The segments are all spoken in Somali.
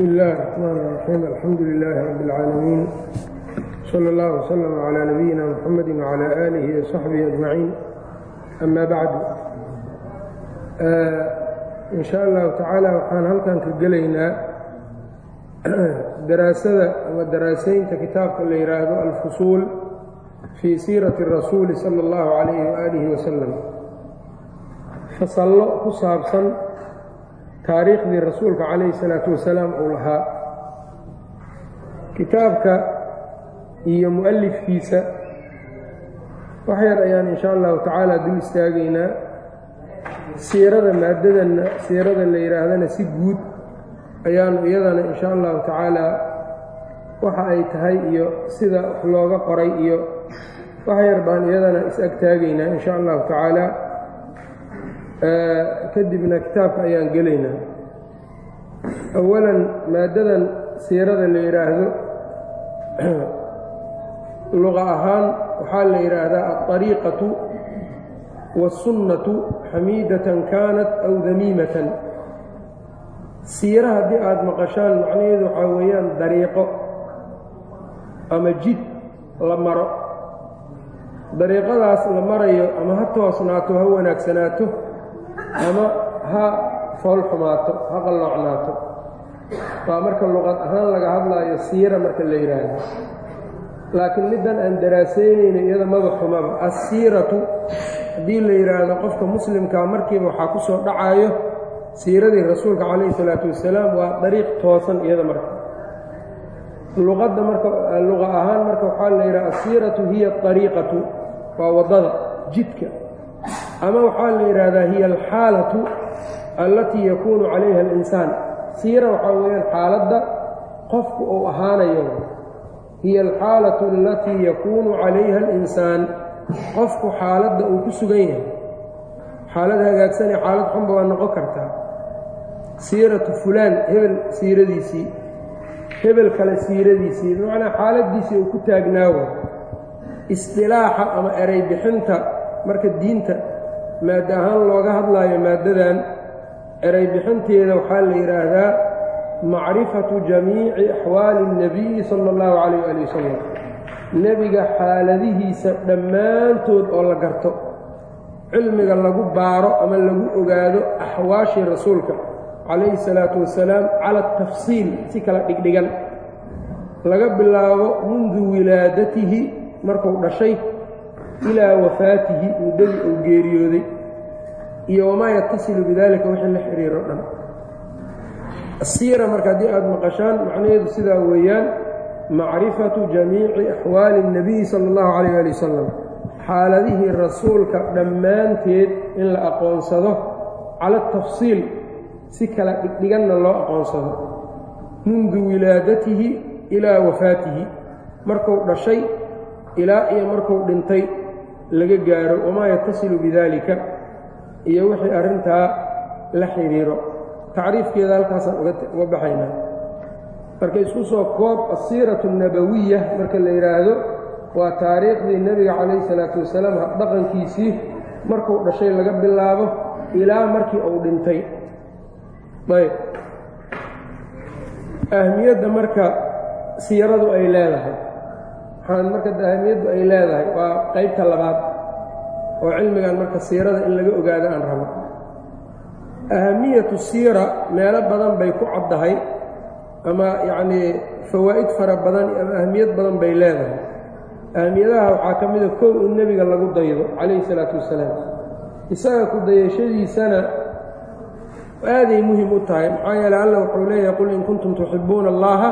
bsmi اllahi الرحmn الرaxيim alxamdu لilaahi rab اlcaalamiin slى اllah وslm عlى nabiyina mxamadi وعlى آlihi وصaxbihi أجmaciin ama bacdu in sha allahu tacaala waxaan halkan ka gelaynaa daraasada ama daraasaynta kitaabka la yidhaahdo alfusuul fii siirati الrasuuli salى اllahu عalayh وآlihi waslm fasallo ku saabsan taariikhdii rasuulka calayhi salaatu wasalaam uu lahaa. Kitaabka iyo mu'alifkiisa wax yar ayaan in sha allahu tacaala dul istaagaynaa. Siirada maadadanna siirada la yidhaahdana si guud ayaanu iyadana in sha allahu tacaala waxa ay tahay iyo sida looga qoray iyo wax yar baan iyadana is-ag taagaynaa in sha allahu tacaala kadibna kitaabka ayaan gelaynaa awalan maaddadan siirada la yidhaahdo luqa ahaan waxaa la yidhaahdaa alطariiqatu waالsunnatu xamiidatan kaanat aw damiimatan siira haddii aada maqashaan macnaheedu waxaa weeyaan dariiqo ama jid la maro dariiqadaas la marayo ama ha toosnaato ha wanaagsanaato ama ha fool xumaato ha qalloocnaato. Waa marka luqad ahaan laga hadlaayo siira marka la yidhaahdo laakiin middan aan daraasaynayno iyada maba xumaba. Assiiratu haddii la yidhaahdo qofka muslimkaa markiiba waxaa ku soo dhacaayo siiradii rasuulka calayhi salaatu wasalaam waa dariiq toosan iyada marka. Luqadda marka luqa ahaan marka waxaa la yidhaha assiiratu hiya ariiqatu waa waddada jidka ama waxaa la yidhaahdaa hiya alxaalatu allatii yakuunu calayha alinsaan. Siira waxaa weeyaan xaaladda qofku uu ahaanayo. Hiya alxaalatu alatii yakuunu calayha alinsaan. Qofku xaaladda uu ku sugan yahay. Xaalad hagaagsanee xaalad xunba waa noqon kartaa siiratu fulaan hebel siiradiisii hebel kale siiradiisii bimacnaa xaaladdiisii uu ku taagnaawo isdilaaxa ama eray bixinta marka diinta maadda ahaan looga hadlaayo maaddadan eray bixinteeda waxaa la yidhaahdaa macrifatu jamiici axwaali اnnabiyi sala اllahu calayh ali wasalam nebiga xaaladihiisa dhammaantood oo la garto cilmiga lagu baaro ama lagu ogaado axwaashii rasuulka calayhi salaatu wasalaam cala atafsiil si kala dhigdhigan laga bilaabo mundu wilaadatihi markuu dhashay ilaa wafaatihi muddadii uu geeriyooday iyo wamaa yatasilu bidalika wixii la xiriiro dhan. Asiira marka haddii aada maqashaan macnaheedu sidaa weeyaan macrifatu jamiici axwaali اnnabiyi sala اllahu calayh ali wasalam xaaladihii rasuulka dhammaanteed in la aqoonsado cala atafsiil si kala dhigdhiganna loo aqoonsado. Mundu wilaadatihi ilaa wafaatihi. Markuu dhashay ilaa iyo markuu dhintay laga gaaro wamaa yatasilu bidaalika iyo wixii arrintaa la xidhiiro tacriifkeeda halkaasaan uga baxaynaa marka isku soo koob asiiratu nabawiya marka la yidhaahdo waa taariikhdii nebiga calayhi salaatu wasalaam habdhaqankiisii markuu dhashay laga bilaabo ilaa markii uu dhintay. Ayb. Ahmiyadda marka siiradu ay leedahay waxaan marka ahamiyaddu ay leedahay waa qaybta labaad oo cilmigan marka siirada in laga ogaado aan rabo. Ahamiyatu siira meelo badan bay ku caddahay ama yacnii fawaa'id fara badan ama ahamiyad badan bay leedahay. Ahamiyadaha waxaa ka mida kow in nebiga lagu daydo calayhi salaatu wasalaam. Isaga ku dayashadiisana aaday muhiim u tahay. Maxaa yeele alla wuxuu leeyahay qul in kuntum tuxibbuuna allaha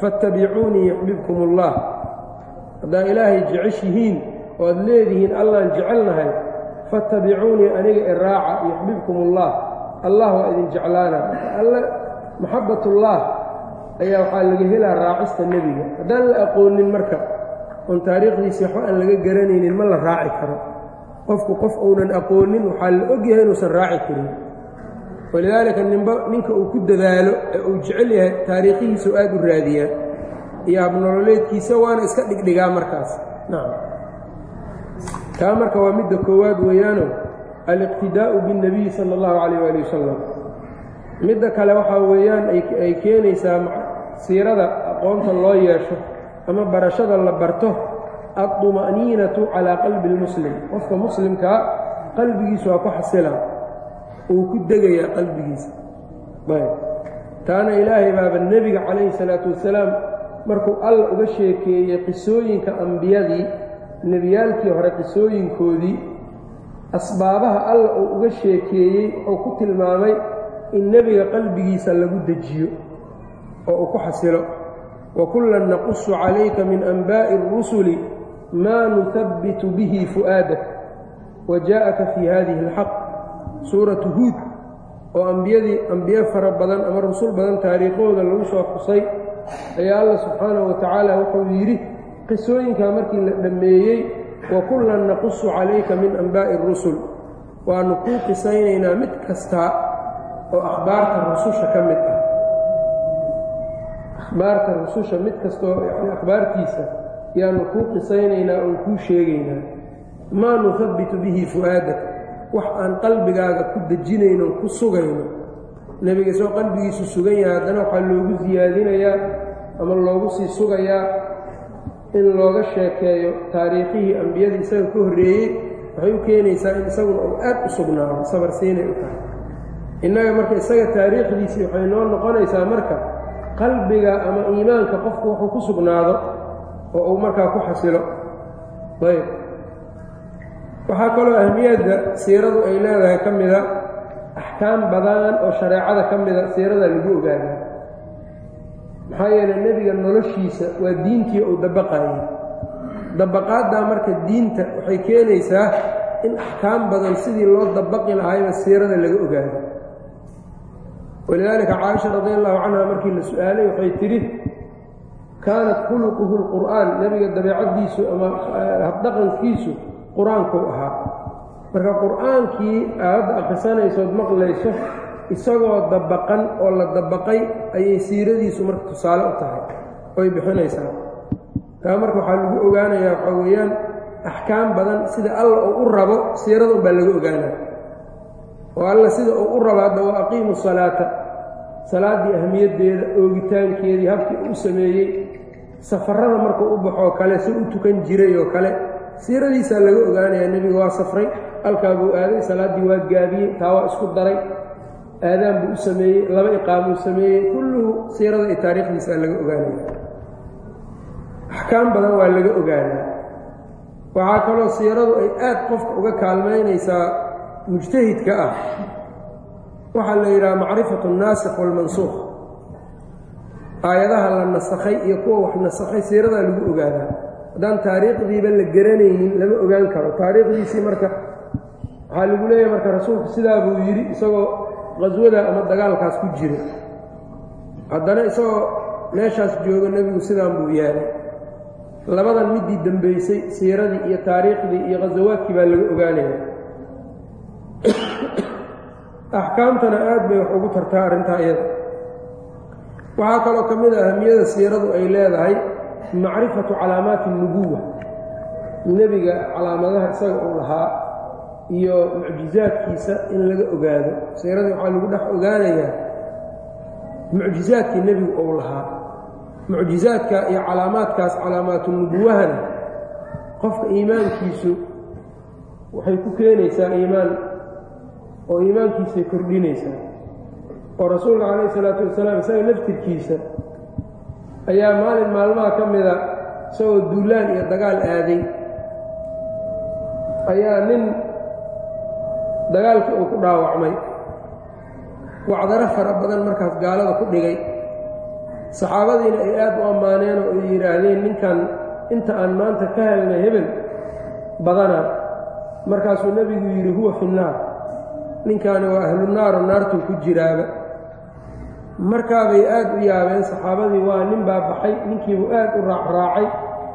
faاttabicuunii yuxbibkum allah haddaa ilaahay jeceshihiin oo ad leedihiin allaan jecelnahay faاttabicuunii aniga iraaca yuxbibkum allah waa idin jeclaana. Alle maxabbatullah ayaa waxaa laga helaa raacista nebiga. Haddaan la aqoonin marka oon taariikhdiisii waxba aan laga garanaynin ma la raaci karo. Qofku qof uunan aqoonin waxaa la ogyahay inuusan raaci karin. Walidaalika ninba ninka uu ku dadaalo ee uu jecel yahay taariikhihiisau aad u raadiyaa iyo habnololeedkiisa waana iska dhigdhigaa markaas nacam taa marka waa midda koowaad weeyaano aliqtidaa'u biاnnabiyi sala اllahu calayh waali wasalam midda kale waxaa weeyaan ay keenaysaa siirada aqoonta loo yeesho ama barashada la barto adduma'niinatu calaa qalbi اlmuslim qofka muslimkaa qalbigiisu waa ku xasilaan uu ku degayaa qalbigiisa taana ilaahay baaba nebiga calayhi salaatu wasalaam markuu alla uga sheekeeyey qisooyinka ambiyadii nebiyaalkii hore qisooyinkoodii asbaabaha alla uu uga sheekeeyey wuxuu ku tilmaamay in nebiga qalbigiisa lagu dejiyo oo uu ku xasilo. Wa kullan naqusu calayka min anbaa'i اrusuli maa nuhabbitu bihi fu'aadak. Wa jaa'aka fii hadihi اlxaq suuratu huud oo ambiyadii ambiye fara badan ama rusul badan taariikhooda lagu soo xusay ayaa alla subxaanahu wa tacaala wuxuu yidhi qisooyinkaa markii la dhammeeyey wa kullan naqusu calayka min anbaa'i اrusul waannu kuu qisaynaynaa mid kastaa oo akhbaarta rususha ka mid ah. Akhbaarta rususha mid kastaoo yani akhbaartiisa yaannu kuu qisaynaynaa oon kuu sheegaynaa. Maa nuhabbitu bihi fu'aadak. Wax aan qalbigaaga ku dejinayno ku sugayno nebiga isoo qalbigiisu sugan yahay. Haddana waxaa loogu siyaadinayaa ama loogu sii sugayaa in looga sheekeeyo taariikhihii ambiyadii isaga ka horreeyey. Waxay u keenaysaa in isaguna uu aad u sugnaado. Sabarsiinay u tahay. Innaga marka isaga taariikhdiisii waxay noo noqonaysaa marka qalbiga ama iimaanka qofku wuxuu ku sugnaado oo uu markaa ku xasilo. Ayb. Waxaa kaloo ahmiyadda siiradu ay leedahay ka mida axkaam badan oo shareecada ka mida siirada lagu ogaadaa maxaa yeelay nebiga noloshiisa waa diintii uu dabaqayay dabaqaaddaa marka diinta waxay keenaysaa in axkaam badan sidii loo dabaqi lahaayba siirada laga ogaado. Walidaalika caaisha radi allahu canha markii la su'aalay waxay tidhi kaanat khuluquhu lqur'aan nebiga dabeecaddiisu ama habdhaqankiisu qur'aankuu ahaa marka qur'aankii aadadda akhrisanaysood maqlayso isagoo dabaqan oo la dabaqay ayay siiradiisu marka tusaale u tahay oy bixinaysaa taa marka waxaa lagu ogaanayaa waxaa weeyaan axkaam badan sida alla uu u rabo siirada unbaa laga ogaanaa. Oo alla sida uu u rabo hadda wa aqiimu salaata salaaddii ahmiyaddeeda oogitaankeedii habkii u sameeyey safarada markuu u baxoo kale si u tukan jiray oo kale siiradiisaa laga ogaanayaa nebiga waa safray halkaa buu aaday salaaddii waa gaabiyey taa waa isku daray. Aadaan buu u sameeyey laba iqaamuu sameeyey kulluhu siirada iyo taariikhdiisaa laga ogaanaya axkaam badan waa laga ogaanaa. Waxaa kaloo siiradu ay aad qofka uga kaalmaynaysaa mujtahidka ah. Waxaa la yidhaha macrifatu annaasikh waalmansuukh aayadaha la nasakhay iyo kuwa wax nasakhay siiradaa lagu ogaadaa haddaan taariikhdiiba la garanaynin lama ogaan karo. Taariikhdiisii marka waxaa lagu leeyahay marka rasuulku sidaa buu yidhi isagoo qaswada ama dagaalkaas ku jira. Haddana isagoo meeshaas joogo nebigu sidaan buu yaalay labadan middii dembaysay siiradii iyo taariikhdii iyo khasawaadkii baa laga ogaanaya axkaamtana aad bay wax ugu tartaa arrintaa iyada. Waxaa kaloo ka mid a ahamiyada siiradu ay leedahay macrifatu calaamaati nubuwa. Nebiga calaamadaha isaga uu lahaa iyo mucjizaadkiisa in laga ogaado. Siirada waxaa lagu dhex ogaanayaa mucjizaadkii nebigu uu lahaa. Mucjizaadka iyo calaamaadkaas calaamaatu nubuwahana qofka iimaankiisu waxay ku keenaysaa iimaan oo iimaankiisay kordhinaysaa. Oo rasuulka calayhi isalaatu wasalaam isaga laftirkiisa ayaa maalin maalmaha ka mida isagoo duulaan iyo dagaal aaday. Ayaa nin dagaalkii uu ku dhaawacmay. Wacdaro fara badan markaas gaalada ku dhigay. Saxaabadiina ay aad u ammaaneen oo ay yidhaahdeen ninkan inta aan maanta ka helnay hebel badana. Markaasuu nebigu yidhi huwa fi nnaar. Ninkaani waa ahlunaaro naartuu ku jiraaba markaabay aad u yaabeen saxaabadii waa nin baa baxay ninkiibuu aad u raacraacay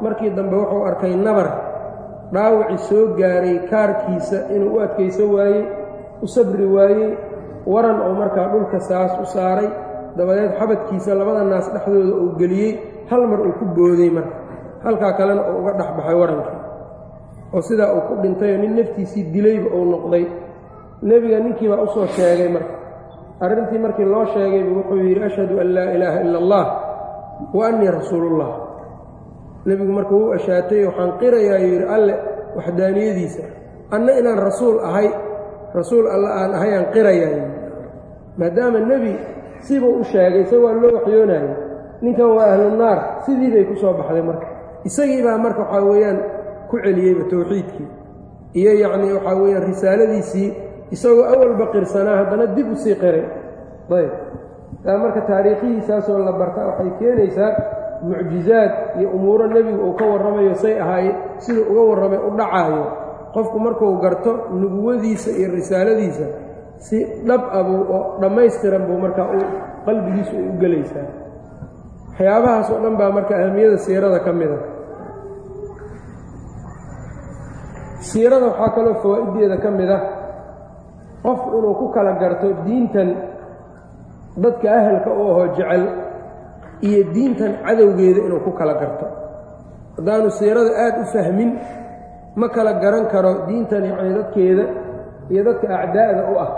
markii dambe wuxuu arkay nabar. Dhaawaci soo gaaray kaarkiisa inuu u adkayso waayey u sabri waayey waran oo markaa dhulka saas u saaray. Dabadeed xabadkiisa labada naas dhexdooda uu geliyey hal mar uu ku booday marka. Halkaa kalena uu uga dhex baxay warankii oo sidaa uu ku dhintayoo nin naftiisii dilayba uu noqday. Nebiga ninkii baa u soo sheegay marka arrintii markii loo sheegaybu wuxuu yidhi ashhadu an laa ilaaha ila allah wa annii rasuulullah. Nebigu marka wuu ashaatay waxaan qirayaa yidhi alle waxdaaniyadiisa anna inaan rasuul ahay rasuul alla aan ahay aan qirayaa maadaama nebi sibuu u sheegay isaga waa loo waxyoonayay ninkan waa ahlu naar sidii bay ku soo baxday marka. Isagii baa marka waxaa weeyaan ku celiyeyba towxiidkii iyo yacnii waxaa weeyaan risaaladiisii isagoo awalba qirsanaa haddana dib u sii qiray. Ayb. Taa marka taariikhihiisaasoo la barta waxay keenaysaa mucjizaad iyo umuuro nebigu uu ka warramayo say ahaaye siduu uga warramay u dhacaayo. Qofku markuu garto nubuwadiisa iyo risaaladiisa si dhab abuu oo dhammaystiran buu markaa u qalbigiisu ay u gelaysaa waxyaabahaas oo dhan baa marka ahamiyada siirada ka mid a. Siirada waxaa kaloo fawaa'iddeeda ka mid ah qof inuu ku kala garto diintan dadka ahalka u ahoo jecel iyo diintan cadowgeeda inuu ku kala garto. Haddaanu siirada aad u fahmin ma kala garan karo diintan yacnii dadkeeda iyo dadka acdaa'da u ah.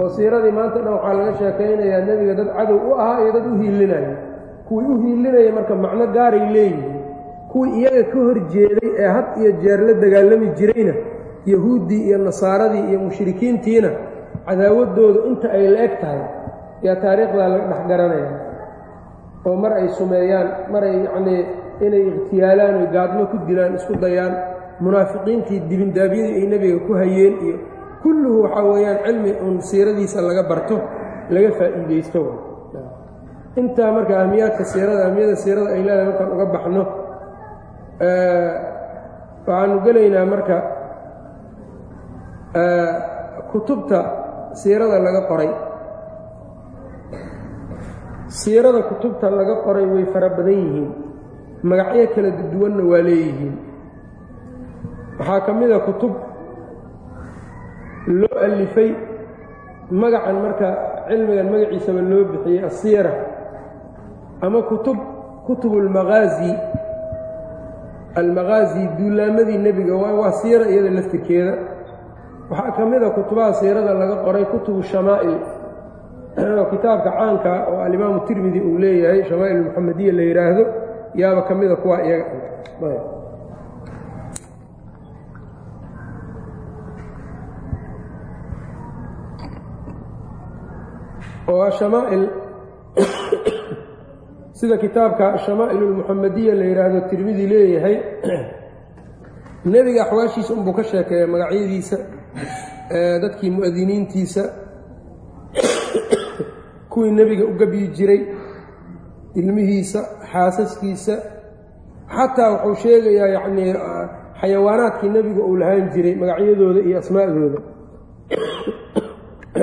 Oo siiradii maanta dhan waxaa laga sheekaynayaa nebiga dad cadow u ahaa iyo dad u hiilinaya. Kuwii u hiilinaya marka macno gaaray leeyihiin. Kuwii iyaga ka hor jeeday ee had iyo jeer la dagaalami jirayna yahuuddii iyo nasaaradii iyo mushrikiintiina cadaawaddooda inta ay la eg tahay yaa taariikhdaa laga dhex garanaya oo mar ay sumeeyaan mar ay yacnii inay ikhtiyaalaan oy gaadmo ku dilaan isku dayaan munaafiqiintii dibindaabyadii ay nebiga ku hayeen iyo kulluhu waxaa weeyaan cilmi uun siiradiisa laga barto laga faa'iidaysto. Intaa marka ahmiyaadka siirada ahmiyada siirada ay leedahay markaan uga baxno waxaanu gelaynaa marka kutubta siirada laga qoray. Siirada kutubta laga qoray way fara badan yihiin. Magacyo kala duwanna waa leeyihiin. Waxaa ka mid a kutub loo alifay magacan marka cilmigan magaciisaba loo bixiyey asiira ama kutub kutub almaqaazi almaqaazi duulaamadii nebiga waa siira iyada laftirkeeda waxaa ka mid a kutubaha siirada laga qoray kutubu shamaa'il kitaabka caanka oo alimaamu tirmidi uu leeyahay shamaa'il muxamadiya la yidhaahdo yaaba ka mida kuwa iyaga oo ashamaa'il sida kitaabka ashamaa'il almuxamadiya la yidhaahdo tirmidi leeyahay nebiga axwaashiisa unbuu ka sheekeeya magacyadiisa dadkii mu'adiniintiisa kuwii nebiga u gebyi jiray ilmihiisa xaasaskiisa xataa wuxuu sheegayaa yacnii xayawaanaadkii nebiga uu lahaan jiray magacyadooda iyo asmaa'dooda.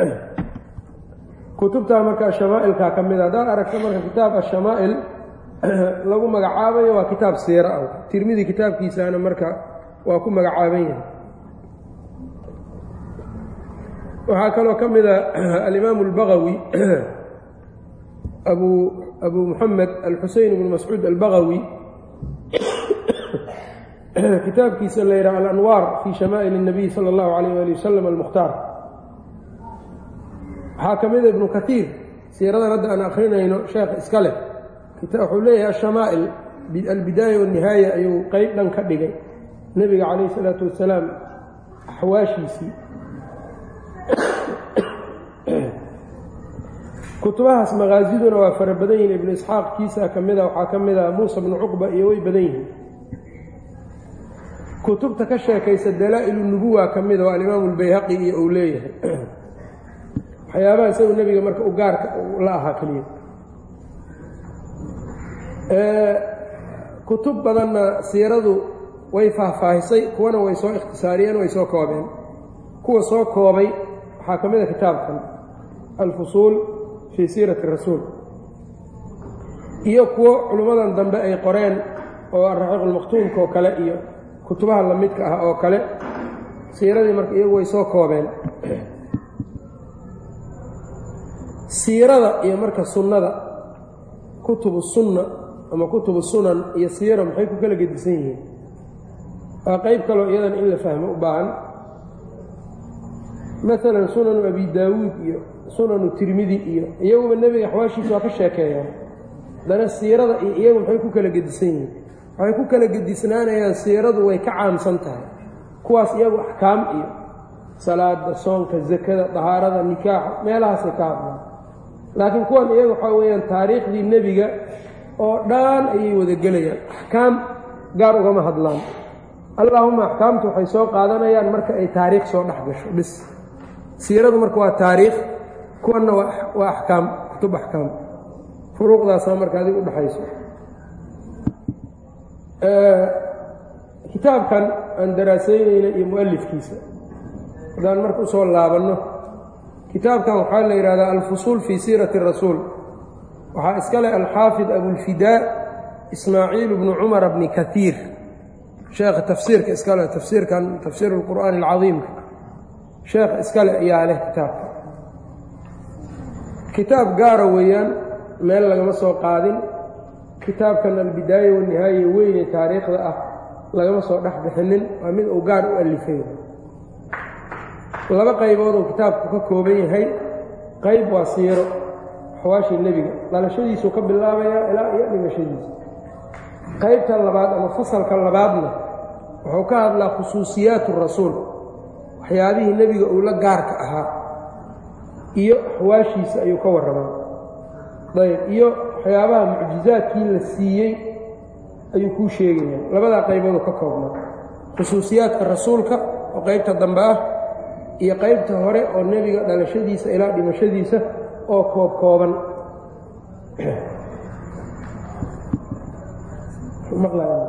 Kutubtaa marka ashamaa'ilkaa ka mida haddaad aragto marka kitaab ashamaa'il lagu magacaabayo waa kitaab siira ah. Tirmidi kitaabkiisaana marka waa ku magacaaban yahay waxaa kaloo ka mida alimaamu albagawi abu abu muxamed alxuseyn bnu mascuud albagawi kitaabkiisa la yidhaha alanwaar fii shamaa'il الnabiy salى اllahu alayh ali wasalam almukhtaar waxaa ka mida ibnu katiir siiradan hadda aan akrinayno sheekh iska leh wuxuu leeyahay ashamaa'il albidaaya wاnihaaya ayuu qeyb dhan ka dhigay nebiga calayh الsalaatu wasalaam axwaashiisii kutubahaas maqaasiduna waa fara badan yihiin ibnu isxaaq kiisa ka mida waxaa ka mid a muusa bnu cuqba iyo way badan yihiin. Kutubta ka sheekaysa dalaa'ilu nubuwa ka mida oo alimaamu albayhaqi iyo uu leeyahay. Waxyaabaha isagu nebiga marka u gaarka la ahaa keliya kutub badanna siiradu way faahfaahisay kuwana way soo ikhtisaariyeen way soo koobeen. Kuwa soo koobay waxaa ka mid a kitaabkan alfusuul fii siirati rasuul. Iyo kuwo culummadan dambe ay qoreen oo araxiiq ulmaktuumka oo kale iyo kutubaha lamidka ah oo kale siiradii marka iyagu way soo koobeen. Siirada iyo marka sunnada kutubu sunna ama kutubu sunan iyo siira maxay ku kala gedisan yihiin? Waa qayb kaloo iyadan in la fahmo u baahan maalan sunanu abi daawuud iyo sunanu tirmidi iyo iyaguba nebiga axwaashiisa waa ka sheekeeyaan. Haddana siirada iyo iyagu maxay ku kala gedisan yihiin. Waxay ku kala gedisnaanayaan siiradu way ka caamsan tahay. Kuwaas iyagu axkaam iyo salaada soonka zakada dahaarada nikaaxa meelahaasay ka hadlaan. Laakiin kuwan iyagu waxaa weeyaan taariikhdii nebiga oo dhan ayay wada gelayaan. Axkaam gaar ugama hadlaan. Allaahuma axkaamtu waxay soo qaadanayaan marka ay taariikh soo dhex gasho bis siiradu marka waa taariikh kuwanna waa axkaam kutub axkaam. Furuuqdaasa marka adig u dhexayso kitaabkan aan daraasaynayna iyo mu'alifkiisa haddaan marka u soo laabanno kitaabkan waxaa la yidhahdaa alfusuul fii siirati rasuul. Waxaa iska leh alxaafid abulfidaa ismaaciil bnu cumara bni kaiir sheekha tafsiirka iska leh tafsiirkan tafsiir اlqur'aani اlcadiimka sheekha iska leh ayaa leh kitaabka kitaab gaara weeyaan meel lagama soo qaadin. Kitaabkan albidaaya wanihaaya weyne taariikhda ah lagama soo dhex bixinin waa mid uu gaar u alifay. Laba qaybood uu kitaabku ka kooban yahay qayb waa siiro axwaashii nebiga. Dhalashadiisuu ka bilaabayaa ilaa iyo dhimashadiisa. Qaybta labaad ama fasalka labaadna wuxuu ka hadlaa khusuusiyaatu rasuul waxyaabihii nebiga uu la gaarka ahaa iyo axwaashiisa ayuu ka warramaa. Ayb iyo waxyaabaha mucjizaadkii la siiyey ayuu kuu sheegaya labadaa qaybooduu ka koobnaa. Khusuusiyaadka rasuulka oo qaybta dambe ah iyo qaybta hore oo nebiga dhalashadiisa ilaa dhimashadiisa oo koob kooban marka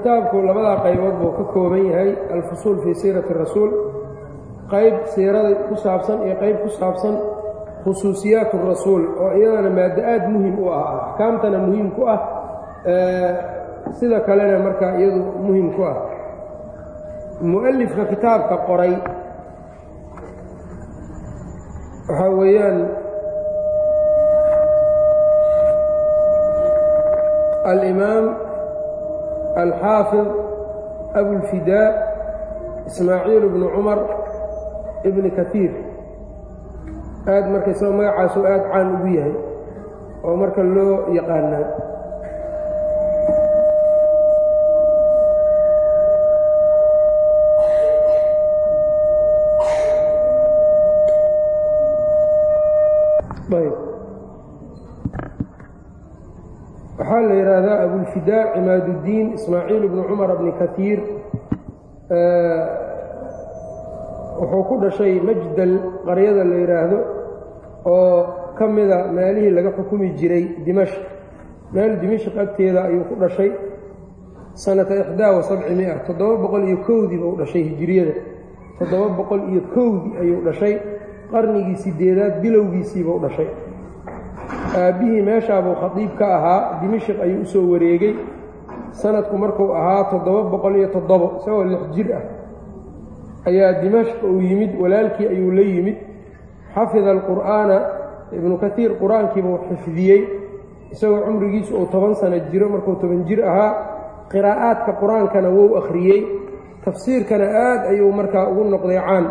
kitaabku labadaa qaybood buu ka kooban yahay alfusuul fii siirati rasuul qayb siirada ku saabsan iyo qayb ku saabsan khusuusiyaat rasuul oo iyadana maaddo aad muhiim u ah axkaamtana muhiim ku ah sida kalena markaa iyadu muhiim ku ah. Mu'alifka kitaabka qoray waxaa weeyaan alimaam alxaafid abulfidaa ismaaciil bnu cumar ibni katiir aad marka isagoo magacaasu aad caan ugu yahay oo marka loo yaqaanaa. Waxaa la yidhaahdaa abulfidaa cimaaduddiin ismaaciil bnu cumar bni katiir wuxuu ku dhashay majdal qaryada la yidhaahdo oo ka mida meelihii laga xukumi jiray dimashq meel dimashq agteeda ayuu ku dhashay sanata ixdaa wa sabci mia toddoba boqol iyo kowdii buu dhashay hijiriyada toddoba boqol iyo kowdii ayuu dhashay qarnigii sideedaad bilowgiisiibuu dhashay aabbihii meeshaabuu khadiib ka ahaa dimashq ayuu u soo wareegay. Sanadku markuu ahaa toddoba boqol iyo toddobo isagoo lix jir ah ayaa dimashq uu yimid walaalkii ayuu la yimid. Xafida alqur'aana ibnu katiir qur'aankiibuu xifdiyey isagoo cumrigiisu uu toban sano jiro markuu toban jir ahaa qiraa'aadka qur'aankana wou akhriyey. Tafsiirkana aad ayuu markaa ugu noqday caan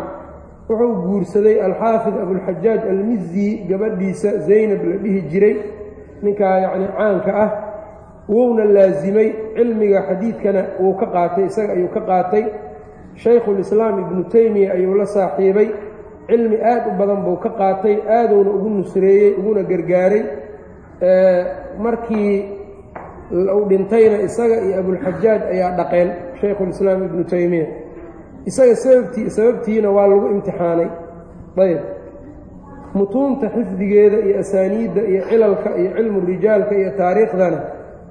wuxuu guursaday alxaafid abulxajaaj almizi gabadhiisa zaynab la dhihi jiray ninkaa yacni caanka ah wouna laasimay cilmiga xadiidkana wuu ka qaatay isaga ayuu ka qaatay. Shaykhulislaam ibnu teymiya ayuu la saaxiibay. Cilmi aad u badan buu ka qaatay aaduuna ugu nusreeyey uguna gargaaray. Markii uu dhintayna isaga iyo abulxajaaj ayaa dhaqeen shaykhulislaam ibnu teymiya isaga sababtii sababtiina waa lagu imtixaanay. Ayb mutuunta xifdigeeda iyo asaaniidda iyo cilalka iyo cilmu rijaalka iyo taariikhdana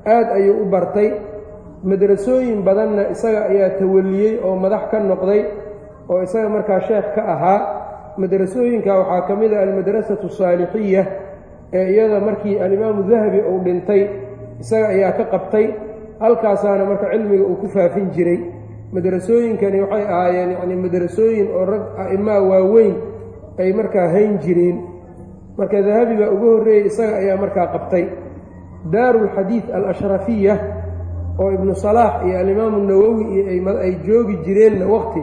aad ayuu u bartay. Madrasooyin badanna isaga ayaa tawaliyey oo madax ka noqday oo isaga markaa sheekh ka ahaa. Madrasooyinka waxaa ka mid a almadrasatu asaalixiya ee iyada markii alimaamu dahabi uu dhintay isaga ayaa ka qabtay. Halkaasaana marka cilmiga uu ku faafin jiray madrasooyinkani waxay ahaayeen yacni madrasooyin oo rag a'immaa waaweyn ay markaa hayn jireen. Marka dahabi baa ugu horreeyey isaga ayaa markaa qabtay. Daarulxadiid al-ashrafiya oo ibnu salaax iyo alimaamu nawowi iyo ay joogi jireenna waqti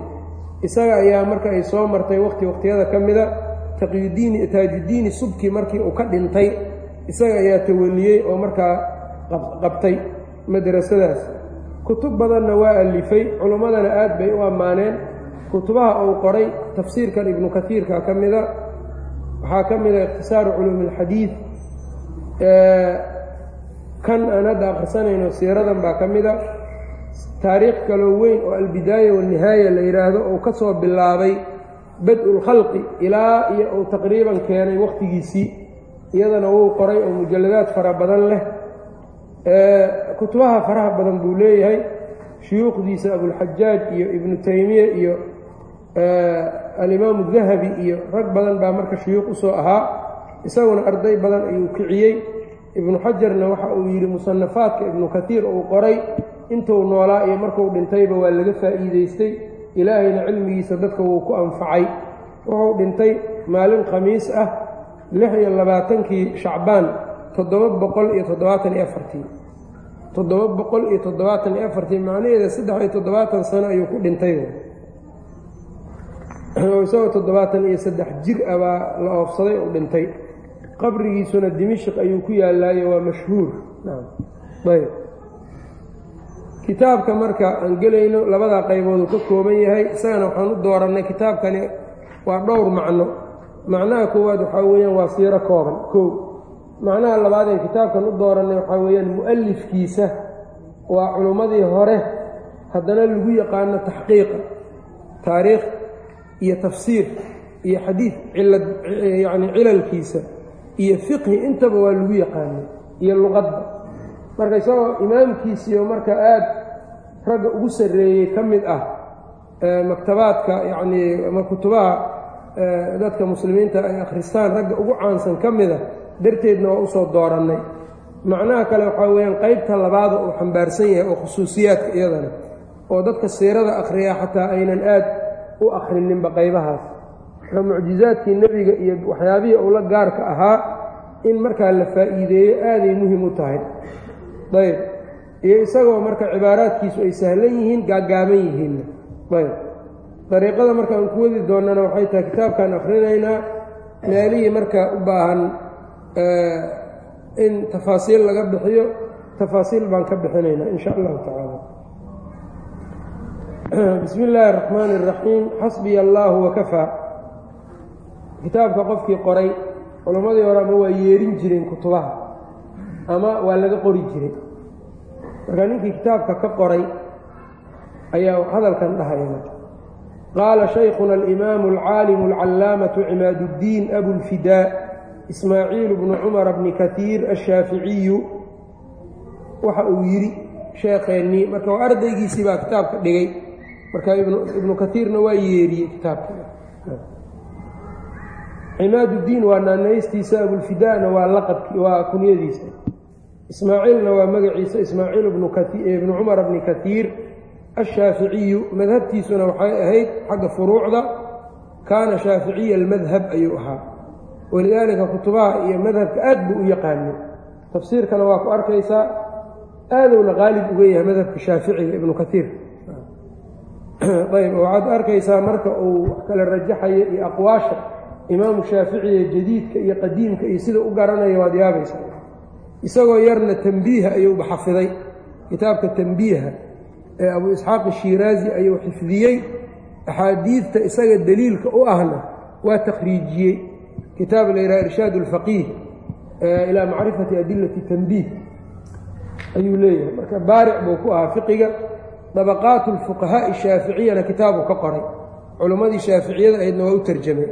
isaga ayaa marka ay soo martay waqti waqtiyada ka mida taqyudiini taajuddiini subki markii uu ka dhintay isaga ayaa tawaliyey oo markaa qabtay madrasadaas kutub badanna waa alifay culummadana aad bay u ammaaneen. Kutubaha uu qoray tafsiirkan ibnu katiirka ka mida waxaa ka mida ikhtisaaru culuumi alxadiid kan aan hadda akhrisanayno siiradan baa ka mida. Taariikh kaloo weyn oo albidaaya walnihaaya la yidhaahdo uu ka soo bilaabay bad-ulkhalqi ilaa iyo uu taqriiban keenay wakhtigiisii iyadana wuu qoray oo mujalladaad fara badan leh kutubaha faraha badan buu leeyahay. Shuyuukhdiisa abulxajaaj iyo ibnu taymiya iyo alimaamu dahabi iyo rag badan baa marka shuyuuq u soo ahaa. Isaguna arday badan ayuu kiciyey. Ibnu xajarna waxa uu yidhi musanafaadka ibnu katiir uu qoray intuu noolaa iyo markuu dhintayba waa laga faa'iidaystay. Ilaahayna cilmigiisa dadka wuu ku anfacay. Wuxuu dhintay maalin khamiis ah lix iyo labaatankii shacbaan toddoba boqol iyo toddobaatan iyo afartii. Toddoba boqol iyo toddobaatan iyo afartii macnaheeda saddex iyo toddobaatan sano ayuu ku dhintay. Isagoo toddobaatan iyo saddex jir ah baa la oofsaday uu dhintay. Qabrigiisuna dimishq ayuu ku yaalaayo waa mashhuur. Ayb kitaabka marka aan gelayno labadaa qaybooduu ka kooban yahay isagana waxaan u doorannay kitaabkani waa dhowr macno. Macnaha koowaad waxaa weeyaan waa siiro kooban. Kow macnaha labaad ee kitaabkan u doorannay waxaa weeyaan mu'alifkiisa waa culummadii hore haddana lagu yaqaano taxqiiqa taariikh iyo tafsiir iyo xadiid yacni cilalkiisa iyo fiqhi intaba waa lagu yaqaanay iyo luqadba marka isagoo imaamkiisiio marka aada ragga ugu sarreeyey ka mid ah maktabaadka yacnii kutubaha dadka muslimiinta ay akhristaan ragga ugu caansan ka mida darteedna waa u soo doorannay. Macnaha kale waxaa weeyaan qaybta labaada uu xambaarsan yahay oo khusuusiyaadka iyadana oo dadka siirada akhriyaa xataa aynan aad u akhrininba qaybahaas. Marka mucjizaadkii nebiga iyo waxyaabihii uu la gaarka ahaa in markaa la faa'iideeyo aaday muhiim u tahay. Ayb iyo isagoo marka cibaaraadkiisu ay sahlan yihiin gaagaaban yihiinna. Ayb dariiqada marka aan ku wadi doonnana waxay tahay kitaabkaan akhrinaynaa meelihii marka u baahan in tafaasiil laga bixiyo tafaasiil baan ka bixinaynaa in allahu tacaala bismi illaahi araxmaani araxiim xasbiya allaahu wakafaa kitaabka qofkii qoray culammadii hore waa yeerin jireen kutubaha ama waa laga qori jiray. Marka ninkii kitaabka ka qoray ayaa hadalkan dhahaya. Qaala shaykhuna alimaamu alcaalimu alcallaamatu cimaaduddiin abulfidaa ismaaciil bnu cumara bni katiir ashaaficiyu waxa uu yidhi sheekheennii marka waa ardaygiisii baa kitaabka dhigay. Marka ibnu katiirna waa yeeriyey kitaabka. Cimaaduddiin waa naanaystiisa abulfidaana waa laqabki waa kunyadiisa. Ismaaciilna waa magaciisa ismaaciil bnu cumar bni katiir ashaaficiyu madhabtiisuna waxay ahayd xagga furuucda kaana shaaficiya almadhab ayuu ahaa walidaalika kutubaha iyo madhabka aad buu u yaqaanay. Tafsiirkana waa ku arkaysaa aadowna qaalib uga yahay madhabka shaaficiga ibnu katiir ayb waxaad arkaysaa marka uu wax kala rajaxayo iyo aqwaasha imaamu shaaficiya jadiidka iyo qadiimka iyo sida u garanayo waad yaabaysaa. Isagoo yarna tambiiha ayuuba xafiday kitaabka tambiiha ee abu isxaaq ashiraazi ayuu xifdiyey. Axaadiidta isaga deliilka u ahna waa takhriijiyey kitaab la yidhaha irshaad alfaqiih ilaa macrifati adilati tanbiih ayuu leeyahay. Marka baaric buu ku ahaa fiqiga dabaqaatu alfuqahaa'i shaaficiyana kitaabuu ka qoray. Culimmadii shaaficiyada aydna waa u tarjamay.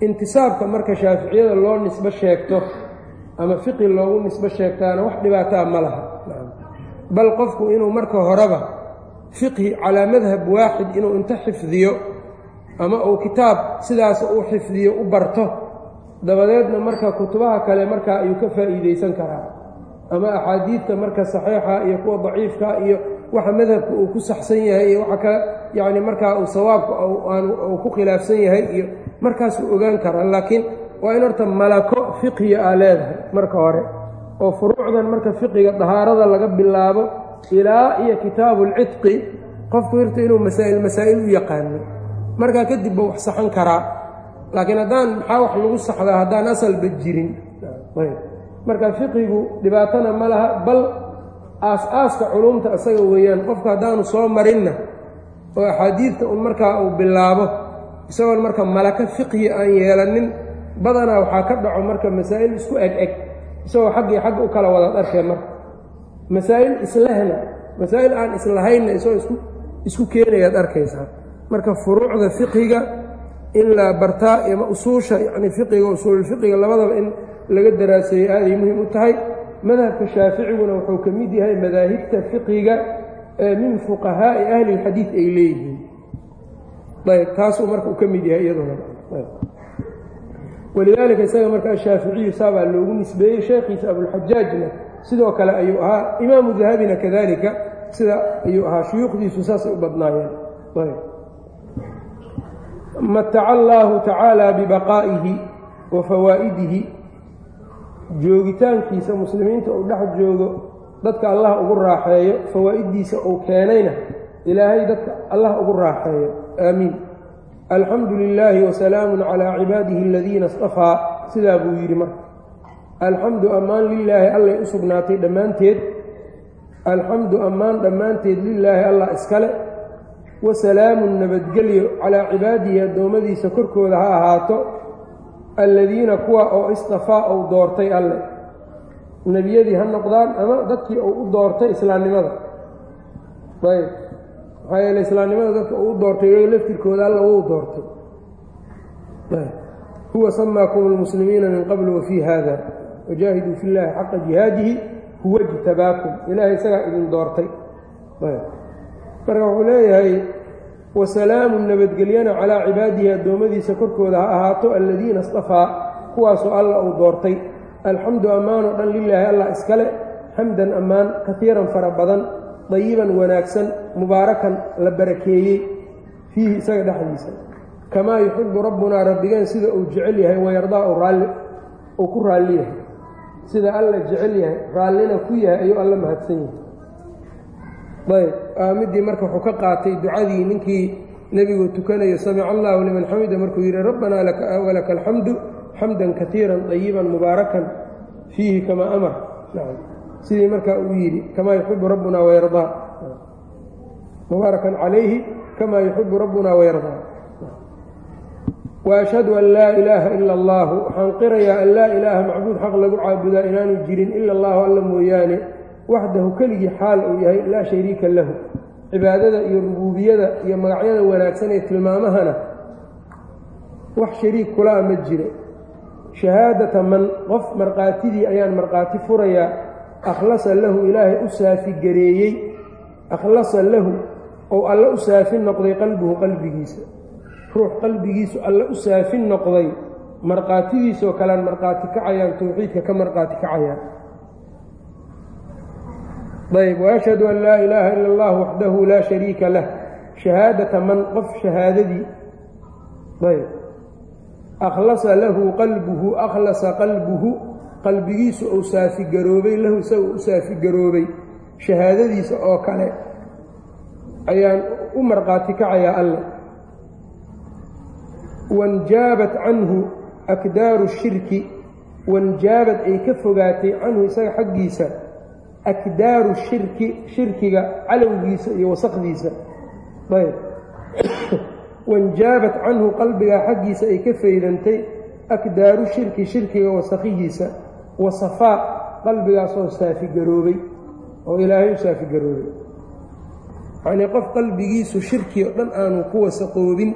Intisaabka marka shaaficiyada loo nisbo sheegto ama fiqi loogu nisbo sheegtaana wax dhibaataa ma laha. Bal qofku inuu marka horeba fiqhi calaa madhab waaxid inuu inta xifdiyo ama uu kitaab sidaas u xifdiyo u barto. Dabadeedna marka kutubaha kale markaa ayuu ka faa'iidaysan karaa. Ama axaadiidta marka saxiixa iyo kuwa daciifka iyo waxa madhabka uu ku saxsan yahay iyo waxa ka yacni markaa uu sawaabka aan uu ku khilaafsan yahay iyo markaasuu ogaan karaa laakiin waa in horta malako fiqhiga aa leedahay marka hore. Oo furuucdan marka fiqiga dahaarada laga bilaabo ilaa iyo kitaabuulcidqi qofku hirta inuu masaa'il masaa'il u yaqaano markaa kadib buu wax saxan karaa. Laakiin haddaan maxaa wax lagu saxdaa haddaan asalba jirin? Marka fiqigu dhibaatana ma laha bal aas-aaska culumta isaga weeyaan qofka haddaanu soo marinna oo axaadiidta un markaa uu bilaabo isagoon marka malaka fiqhi aan yeelanin badanaa waxaa ka dhaco marka masaa'il isku eg eg isagoo xaggii xagg u kala wada dharkee marka masaa'il islehna masaa'il aan islahaynna isagoo isku keenayaad arkaysaa marka furuucda fiqhiga in la bartaa ima usuusha yacni fiqiga usuululfiqiga labadaba in laga daraaseeyo aaday muhiim u tahay. Madhabka shaaficiguna wuxuu ka mid yahay madaahibta fiqiga ee min fuqahaa'i ahli lxadiid ay leeyihiin. Ayb taasuu marka uu ka mid yahay iyaduna. Walidaalika isaga marka ashaaficiyu saabaa loogu nisbeeyey sheekhiisa abulxajaajna sidoo kale ayuu ahaa imaamu dahabina kadalika sida ayuu ahaa shuyuukhdiisu saasay u badnaayeen mataca allaahu tacaala bibaqaa'ihi wa fawaa'idihi. Joogitaankiisa muslimiinta uu dhex joogo dadka allah ugu raaxeeyo fawaa'iddiisa uu keenayna ilaahay dadka allah ugu raaxeeyo. Aamiin. Alxamdu lilaahi wasalaamun calaa cibaadihi aladiina istafaa sidaa buu yidhi marka. Alxamdu ammaan lilaahi allay u sugnaatay dhammaanteed. Alxamdu ammaan dhammaanteed lilaahi allah iskale wasalaamun nabadgelyo calaa cibaadihi addoommadiisa korkooda ha ahaato alladiina kuwa oo istafaa ou doortay alle nebiyadii ha noqdaan ama dadkii uu u doortay islaamnimada ayb maxaa yeele islaamnimada dadka uu u doortay iyago laftirkooda alla wuu doortay huwa samaakum almuslimiina min qabl wafii hada wajaahiduu fi llaahi xaqa jihaadihi huwa jtabaakum ilaahay isagaa idin doortay marka wuxuu leeyahay wasalaamun nabadgelyana calaa cibaadihi addoommadiisa korkooda ha ahaato aladiina istafaa kuwaasoo alla uu doortay alxamdu ammaan oo dhan lilaahi allah iskale xamdan ammaan kaiiran fara badan dayiban wanaagsan mubaarakan la barakeeyey fiihi isaga dhexdiisa kamaa yuxibu rabbunaa rabbigeen sida uu jecel yahay wayardaa u raalli uu ku raalli yahay sida alla jecel yahay raallina ku yahay ayuu alla mahadsan yahay ayb aamiddii marka wuxuu ka qaatay ducadii ninkii nebigu tukanayo samica allahu liman xamida markuu yidhi rabbanaa walaka alxamdu xamdan kaiiran dayiban mubaarakan fiihi kamaa amar. Sidii markaa uu yidhi kamaa yuxibu rabbuna wayardaa mubaarakan calayhi kamaa yuxibu rabbuna wayardaa wa ashhadu an laa ilaaha ila allahu waxaan qirayaa an laa ilaaha macbuud xaq lagu caabudaa inaanu jirin ila allahu alla mooyaane waxdahu keligii xaal uu yahay laa shariika lahu. Cibaadada iyo rubuubiyada iyo magacyada wanaagsan ee tilmaamahana wax shariik kulaa ma jiro shahaadata man qof markhaatidii ayaan markhaati furayaa akhlasa lahu ilaahay u saafigareeyey akhlasa lahu ou alle u saafin noqday qalbuhu qalbigiisa. Ruux qalbigiisu alle u saafin noqday. Markhaatidiisoo kalean markhaati kacayaan towxiidka ka markhaati kacayaan ayb waashhadu an laa ilaaha ila allah waxdahu laa shariika lah shahaadata man qof shahaadadii ayb akhlasa lahu qalbuhu akhlasa qalbuhu qalbigiisu uu saafigaroobay lahu isaga u saafigaroobay shahaadadiisa oo kale ayaan u markhaati kacayaa alle wanjaabat canhu akdaaru shirki wanjaabad ay ka fogaatay canhu isaga xaggiisa akdaaru shirki shirkiga calowgiisa iyo wasaqdiisa ayb wanjaabat canhu qalbigaa xaggiisa ay ka faydantay akdaaru shirki shirkiga wasakhihiisa wasafaa qalbigaasoo saafigaroobay oo ilaahay u saafigaroobay yacnii qof qalbigiisu shirki oo dhan aanu ku wasaqoobin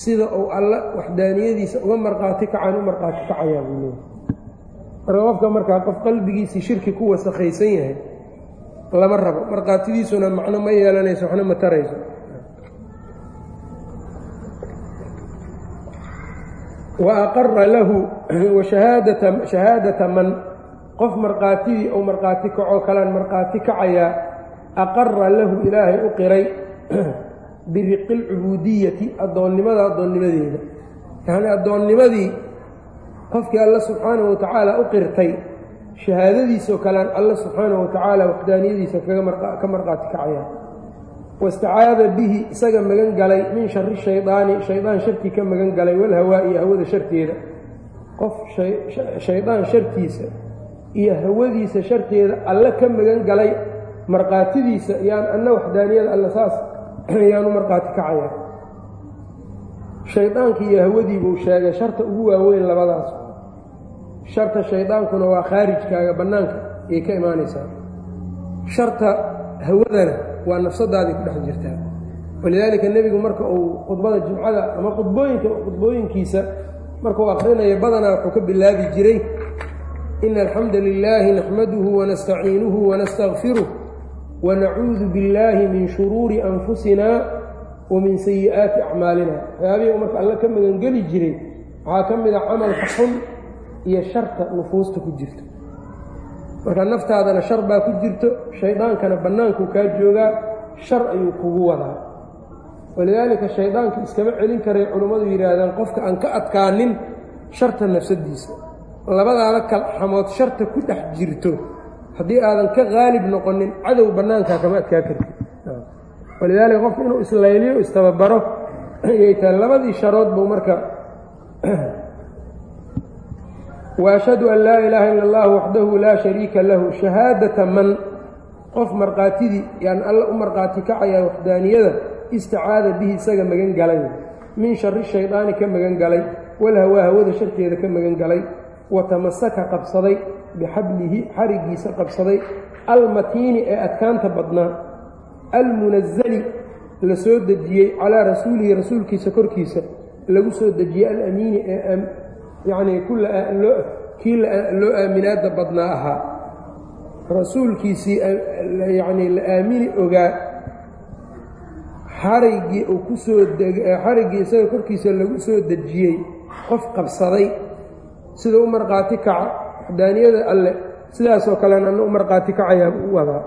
sida uu alla waxdaaniyadiisa uga markhaati kacaan u markhaati kacayaa buu leeyahy marka qofka markaa qof qalbigiisii shirki ku wasakhaysan yahay lama rabo. Markhaatidiisuna macno ma yeelanayso waxna ma tarayso. Wa aqara lahu shahaadata man. Qof markhaatidii ou markhaati kacoo kalaan markhaati kacayaa aqara lahu ilaahay u qiray biriqi alcubuudiyati addoonnimada addoonnimadeeda. Yacnii addoonnimadii qofkii alla subxaanahu wa tacaala u qirtay shahaadadiisoo kalean alla subxaanahu wa tacaala waxdaaniyadiisa ka marqaati kacaya. Wastacaada bihi isaga magan galay min shari shaydaani shaydaan sharkii ka magan galay walhawaa iyo hawada sharteeda. Qof shaydaan shartiisa iyo hawadiisa sharteeda alle ka magan galay markhaatidiisa yaan anna waxdaaniyada alle saas yaanu markhaati kacaya shaydaankii iyo hawadiibuu sheegay sharta ugu waaweyn labadaas. Sharta shaydaankuna waa khaarijkaaga bannaanka ayay ka imaanaysaa. Sharta hawadana waa nafsadaadii ku dhex jirtaa walidaalika nebigu marka uu khudbada jumcada ama khudbooyinka khudbooyinkiisa markuu akhrinayo badanaa wuxuu ka bilaabi jiray ina alxamda lilaahi naxmaduhu wanastaciinuhu wanastakfiruh wanacuudu billaahi min shuruuri anfusina wa min sayi'aati acmaalina. Waxyaabihii marka alle ka magangeli jiray waxaa ka mid a camalka xun iyo sharta nufuusta ku jirta. Marka naftaadana shar baa ku jirto shaydaankana bannaankuu kaa joogaa shar ayuu kugu wadaa. Walidaalika shaydaanka iskama celin karay culummadu yidhaahdaan qofka aan ka adkaanin sharta nafsadiisa labadaada kalxamood sharta ku dhex jirto haddii aadan ka qaalib noqonin cadow bannaankaa kama adkaa kartid walidaalika qofka inuu islayliyo istababaro ayay tahay labadii sharood buu marka waashhadu an laa ilaaha ila allah waxdahu laa shariika lahu shahaadata man. Qof markhaatidii yaan alla u markhaati kacayaa waxdaaniyada istacaada bihi isaga magan galay. Min shari shaydaani ka magan galay walhawaa hawada sharteeda ka magan galay. Wa tamasaka qabsaday bixablihi xarigiisa qabsaday. Almatiini ee adkaanta badnaa almunazali la soo dejiyey calaa rasuulihi rasuulkiisa korkiisa lagu soo dejiyey alamiini ee yacnii kii loo aaminaadda badnaa ahaa. Rasuulkiisii yacnii la aamini ogaa xariggii uu ku soo xariggii isaga korkiisa lagu soo dejiyey qof qabsaday sida u markhaati kaca waxdaaniyada alle sidaasoo kalena anna u markhaati kacayaa u wadaa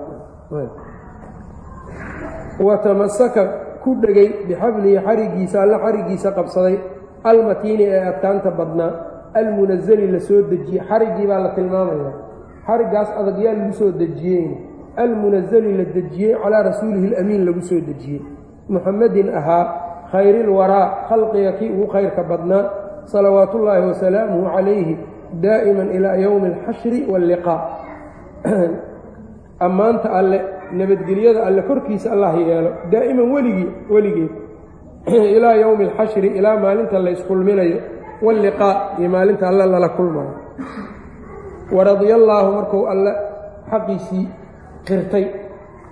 wa tamasaka ku dhegay bixablihi xarigiisa alle xarigiisa qabsaday almatiini ee adkaanta badnaa almunazali la soo dejiyey xariggii baa la tilmaamaya xariggaas adag yaa lagu soo dejiyeyn almunazali la dejiyey calaa rasuulihi alamiin lagu soo dejiyey muxamedin ahaa khayrilwaraa khalqiga kii ugu khayrka badnaa salawaatullaahi wasalaamuhu calayhi daa'iman ilaa yowmi alxashri waalliqaa ammaanta alle nabadgelyada alle korkiisa allah yeelo daa'iman weligii weligeed ilaa yowmi alxashri ilaa maalinta la yskulminayo walliqaa iyo maalinta alle lala kulmayo. Allaahu markuu alle xaqiisii qirtay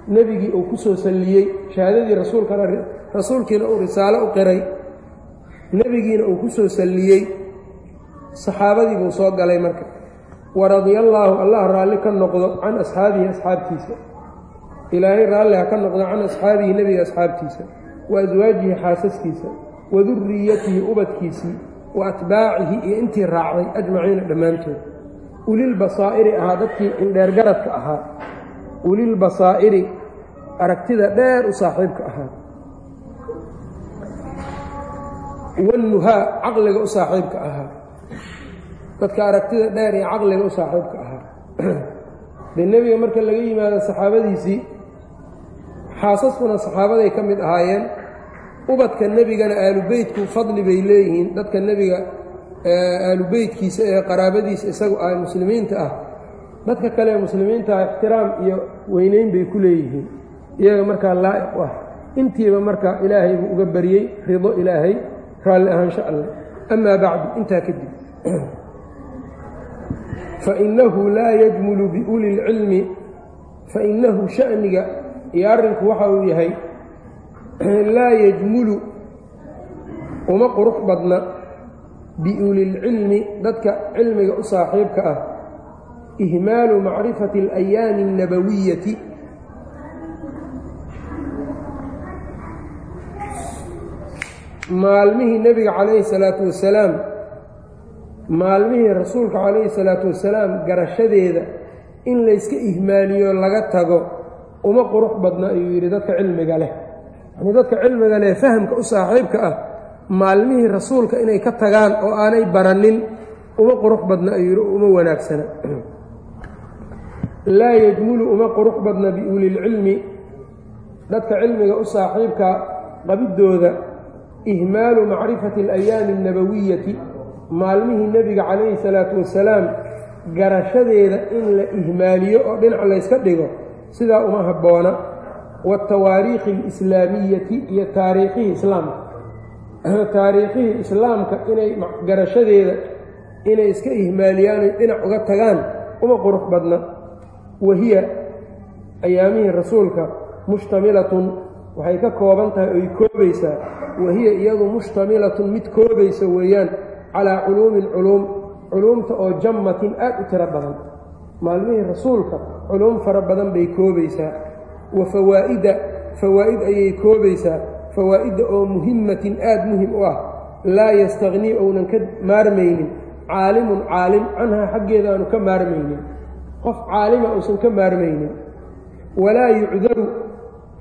nebigii uu ku soo salliyey shahaadadii rasuulkana rasuulkiina uu risaalo u qiray nebigiina uu ku soo salliyey saxaabadii buu soo galay marka. Waradia allaahu allah raalli ka noqdo can asxaabihi asxaabtiisa ilaahay raalli ha ka noqdo can asxaabihi nebiga asxaabtiisa wa aswaajihi xaasaskiisa wa duriyatihi ubadkiisii wa atbaacihi iyo intii raacday ajmaciina dhammaantood. Ulilbasaa'iri ahaa dadkii indheergaradka ahaa. Ulilbasaa'iri aragtida dheer u saaxiibka ahaa. Wannuhaa caqliga u saaxiibka ahaa. Dadka aragtida dheer iyo caqliga u saaxiibka ahaa. Dee nebiga marka laga yimaado saxaabadiisii xaasaskuna saxaabaday ka mid ahaayeen. Ubadka nebigana aalubeytku fadli bay leeyihiin. Dadka nebiga aalubeytkiisa ee qaraabadiisa isagu ah muslimiinta ah. Dadka kale ee muslimiinta ah ixtiraam iyo weyneyn bay ku leeyihiin. Iyaga markaa laa'iq u ah. Intiiba marka ilaahay buu uga baryey rido ilaahay raalli ahaansha alleh. Amaa bacdu intaa kadib. Fainahu laa yajmulu biuli lcilmi fainahu sha'niga iyo arrinku waxa uu yahay laa yajmulu uma qurux badna biulilcilmi dadka cilmiga u saaxiibka ah ihmaalu macrifati alayaami اnnabawiyati maalmihii nebiga calayhi salaatu wasalaam maalmihii rasuulka calayhi salaatu wasalaam garashadeeda in layska ihmaaliyo laga tago uma qurux badna ayuu yidhi dadka cilmiga leh. Yani dadka cilmiga leh fahamka u saaxiibka ah maalmihii rasuulka inay ka tagaan oo aanay baranin uma qurux badna ayuu yidhi uma wanaagsana. Laa yajmulu uma qurux badna biulilcilmi dadka cilmiga u saaxiibka qabiddooda ihmaalu macrifati alayaami alnabawiyati maalmihii nebiga calayhi salaatu wasalaam garashadeeda in la ihmaaliyo oo dhinac layska dhigo sidaa uma habboona waatawaariikhi alislaamiyati iyo taariikhihii islaamka. Taariikhihii islaamka inay garashadeeda inay iska ihmaaliyaanay dhinac uga tagaan uma qurux badna. Wahiya ayaamihii rasuulka mushtamilatun waxay ka kooban tahay oy koobaysaa. Wahiya iyadu mushtamilatun mid koobaysa weeyaan calaa culuumin culuum culuumta oo jammatin aad u tiro badan maalmihii rasuulka culuum fara badan bay koobaysaa. Wa fawaa'ida fawaa'id ayay koobaysaa. Fawaa'idda oo muhimmatin aad muhiim u ah. Laa yastaqhnii ounan ka maarmaynin. Caalimun caalim canhaa xaggeeda aanu ka maarmaynin. Qof caalima uusan ka maarmaynin. Walaa yucdaru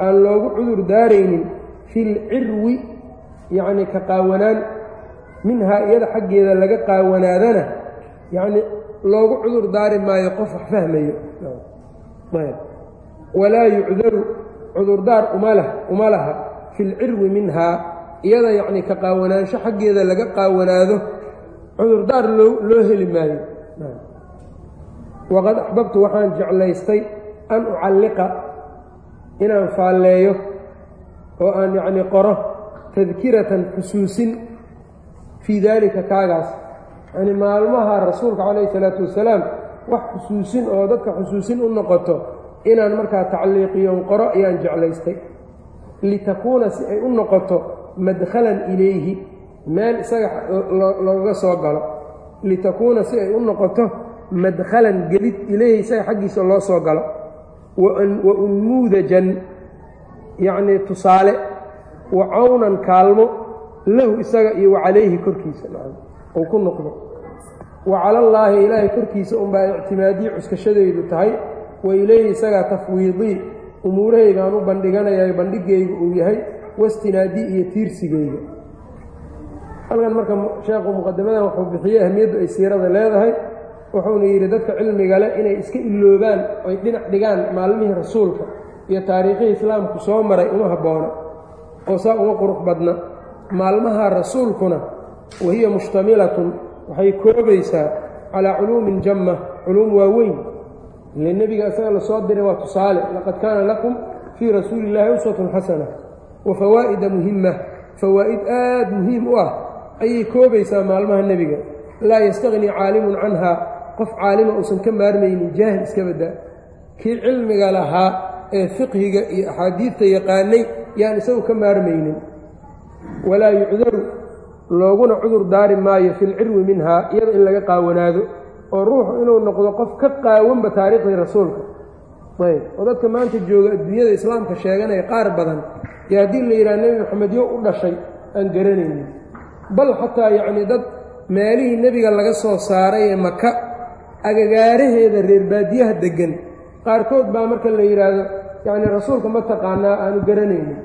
aan loogu cudur daaraynin. Filcirwi yacnii ka qaawanaan. Minhaa iyada xaggeeda laga qaawanaadana yacnii loogu cudur daari maayo qof wax fahmayo. Walaa yucdaru cudurdaar uma laha filcirwi minhaa iyada yacnii ka qaawanaansho xaggeeda laga qaawanaado cudurdaar loo heli maayo. Waqad axbabtu waxaan jeclaystay an ucalliqa inaan faalleeyo oo aan yacnii qoro tadkiratan xusuusin fii daalika kaagaas yacnii maalmaha rasuulka calayhi salaatu wasalaam wax xusuusin oo dadka xusuusin u noqoto inaan markaa tacliiqiyoon qoro ayaan jeclaystay. Litakuuna si ay u noqoto madkhalan ilayhi. Meel isaga looga soo galo. Litakuuna si ay u noqoto madkhalan gelid ilayhi isaga xaggiisa loo soo galo. Wa unmuudajan yacnii tusaale wa cawnan kaalmo lahu isaga iyo wa calayhi korkiisa uu ku noqdo. Wa calallaahi ilaahay korkiisa unbaa ictimaadii cuskashadaydu tahay wa ilayhi isagaa tafwiidii umuurahaygaan u bandhiganayahay bandhigayga uu yahay wastinaadii iyo tiirsigayga. Halkan marka sheekhu muqadamadan wuxuu bixiyey ahmiyaddu ay siirada leedahay wuxuuna yidhi dadka cilmiga leh inay iska iloobaan oy dhinac dhigaan maalmihii rasuulka iyo taariikhihii islaamku soo maray uma habboona oo saa uma qurux badna maalmaha rasuulkuna wahiya mushtamilatun waxay koobaysaa calaa culuumin jamma culuum waaweyn ile nebiga isaga la soo diray waa tusaale laqad kaana lakum fii rasuuli illaahi uswatun xasana wa fawaa'ida muhima fawaa'id aad muhiim u ah ayay koobaysaa maalmaha nebiga laa yastaqhnii caalimun canhaa qof caalima uusan ka maarmaynin jaahil iska baddaa kii cilmiga lahaa ee fiqhiga iyo axaadiidta yaqaanay yaan isagu ka maarmaynin walaa yucdaru looguna cudur daari maayo filcirwi minhaa iyada in laga qaawanaado oo ruuxu inuu noqdo qof ka qaawanba taariikhdii rasuulka. Ayb oo dadka maanta jooga adduunyada islaamka sheeganaya qaar badan yo haddii la yidhaha nebi maxamed yo u dhashay aan garanaynin. Bal xataa yacnii dad meelihii nebiga laga soo saaray ee maka agagaaraheeda reer baadiyaha deggan qaarkood baa marka la yidhaahdo yacnii rasuulka ma taqaanaa aanu garanaynin.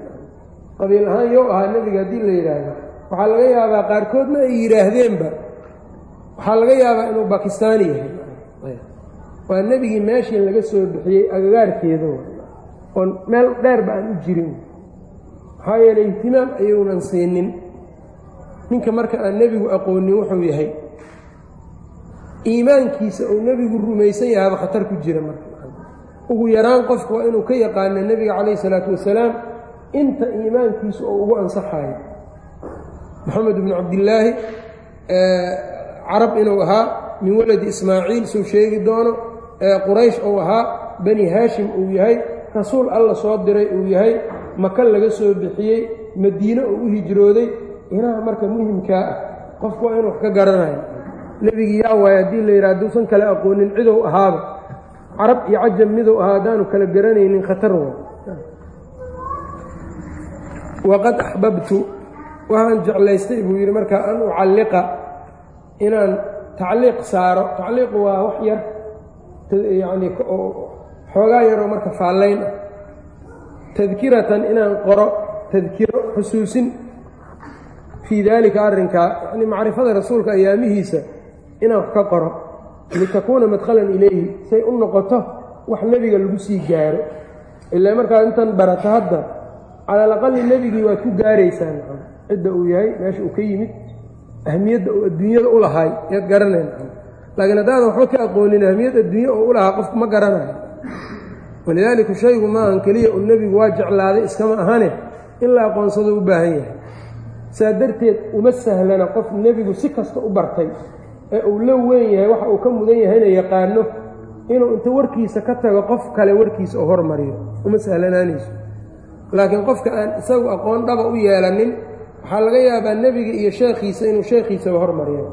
Qabiil ahaan yow ahaa nebiga haddii la yidhaahdo waxaa laga yaabaa qaarkoodna ay yidhaahdeenba waxaa laga yaabaa inuu bakistaani yahay. Waa nebigii meeshii laga soo bixiyey agagaarkeeda oon meel dheerba aan u jirin. Maxaa yeeley ihtimaam ayuunan siinin. Ninka marka aan nebigu aqoonin wuxuu yahay iimaankiisa uu nebigu rumaysan yahaba khatar ku jira marka. Ugu yaraan qofku waa inuu ka yaqaano nebiga calayhi isalaatu wasalaam inta iimaankiisu oo ugu ansaxayo moxamed bnu cabdillaahi carab inuu ahaa min waladi ismaaciil suu sheegi doono quraysh uu ahaa bani haashim uu yahay rasuul alla soo diray uu yahay maka laga soo bixiyey madiine uu u hijrooday inaha marka muhimkaa ah qofku waa inuu wax ka garanayo. Nebigii yaa waay haddii la yidhaha hadduusan kale aqoonin cidow ahaaba carab iyo cajab miduu ahaa haddaanu kala garanaynin khatar wa waqad axbabtu waxaan jeclaystay buu yidhi markaa an ucalliqa inaan tacliiq saaro. Tacliiqu waa wax yar yacnii xoogaa yaroo marka faallayn ah. Tadkiratan inaan qoro tadkiro xusuusin fii daalika arrinkaa yacnii macrifada rasuulka ayaamihiisa inaan ka qoro litakuuna madkhalan ilayhi say u noqoto wax nebiga lagu sii gaaro. Ilaa markaad intan barato hadda cala nebigii waad ku gaaraysaa cidda uu yahay meesha uu ka yimid ahmiyadda uu adduunyada u lahaay yaad garanayn. Laakiin haddaadan waxba ka aqoonin ahmiyad adduunya oo u lahaa qofku ma garanayo. Walidaalika shaygu maahan keliya uu nebigu waa jeclaaday iskama ahane in la aqoonsado u baahan yahay. Saa darteed uma sahlana qof nebigu si kasta u bartay ee uu la weyn yahay waxa uu ka mudan yahayna yaqaano inuu inta warkiisa ka tago qof kale warkiisa oo hormariyo. Uma sahlanaanayso laakiin qofka aan isagu aqoon dhaba u yeelanin waxaa laga yaabaa nebiga iyo sheekhiisa inuu sheekhiisaba hormariyo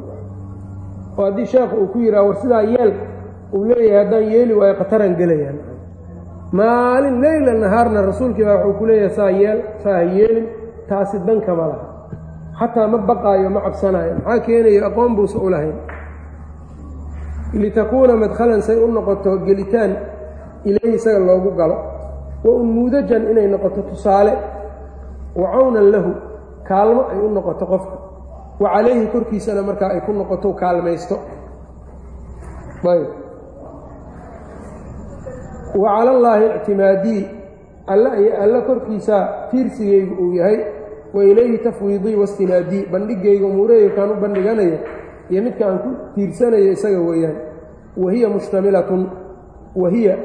oo haddii sheekhu uu ku yidhaha war sidaa yeel uu leeyahay haddaan yeeli waayo khataraan gelayaan. Maalin leyla nahaarna rasuulkii baa wuxuu ku leeyahay saa yeel saa yeelin taasi dankama laha. Xataa ma baqaayo ma cabsanaayo. Maxaa keenayo aqoon buusa u lahayn. Litakuuna madkhalan say u noqoto gelitaan ilayhi isaga loogu galo. Wa unmuudajan inay noqoto tusaale. Wa cawnan lahu kaalmo ay u noqoto qofka. Wa calayhi korkiisana markaa ay ku noqoto kaalmaysto. Ayb. Wa cala allaahi ictimaadii alla korkiisaa tiirsigaygu uu yahay. Wa ilayhi tafwiidii wastinaadii bandhigayga umuurahayga kaan u bandhiganaya iyo midka aan ku tiirsanayo isaga weeyaan. Wa hiya mushtamilatun. Wa hiya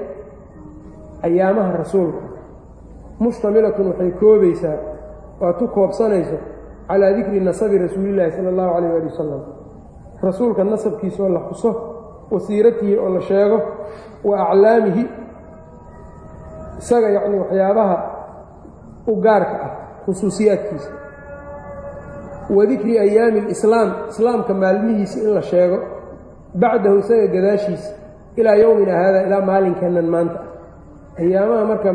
ayaamaha rasuulka. Mushtamilatun waxay koobaysaa waad ku koobsanayso calaa dikri nasabi rasuulillaahi sala allahu calayh ali wasalam rasuulka nasabkiisa oo la xuso wa siiratihi oo la sheego wa aclaamihi isaga yacni waxyaabaha u gaarka ah khusuusiyaadkiisa wa dikri ayaami alislaam islaamka maalmihiisa in la sheego bacdahu isaga gadaashiisa ilaa yowmina haada ilaa maalinkannan maanta. Ayaamaha marka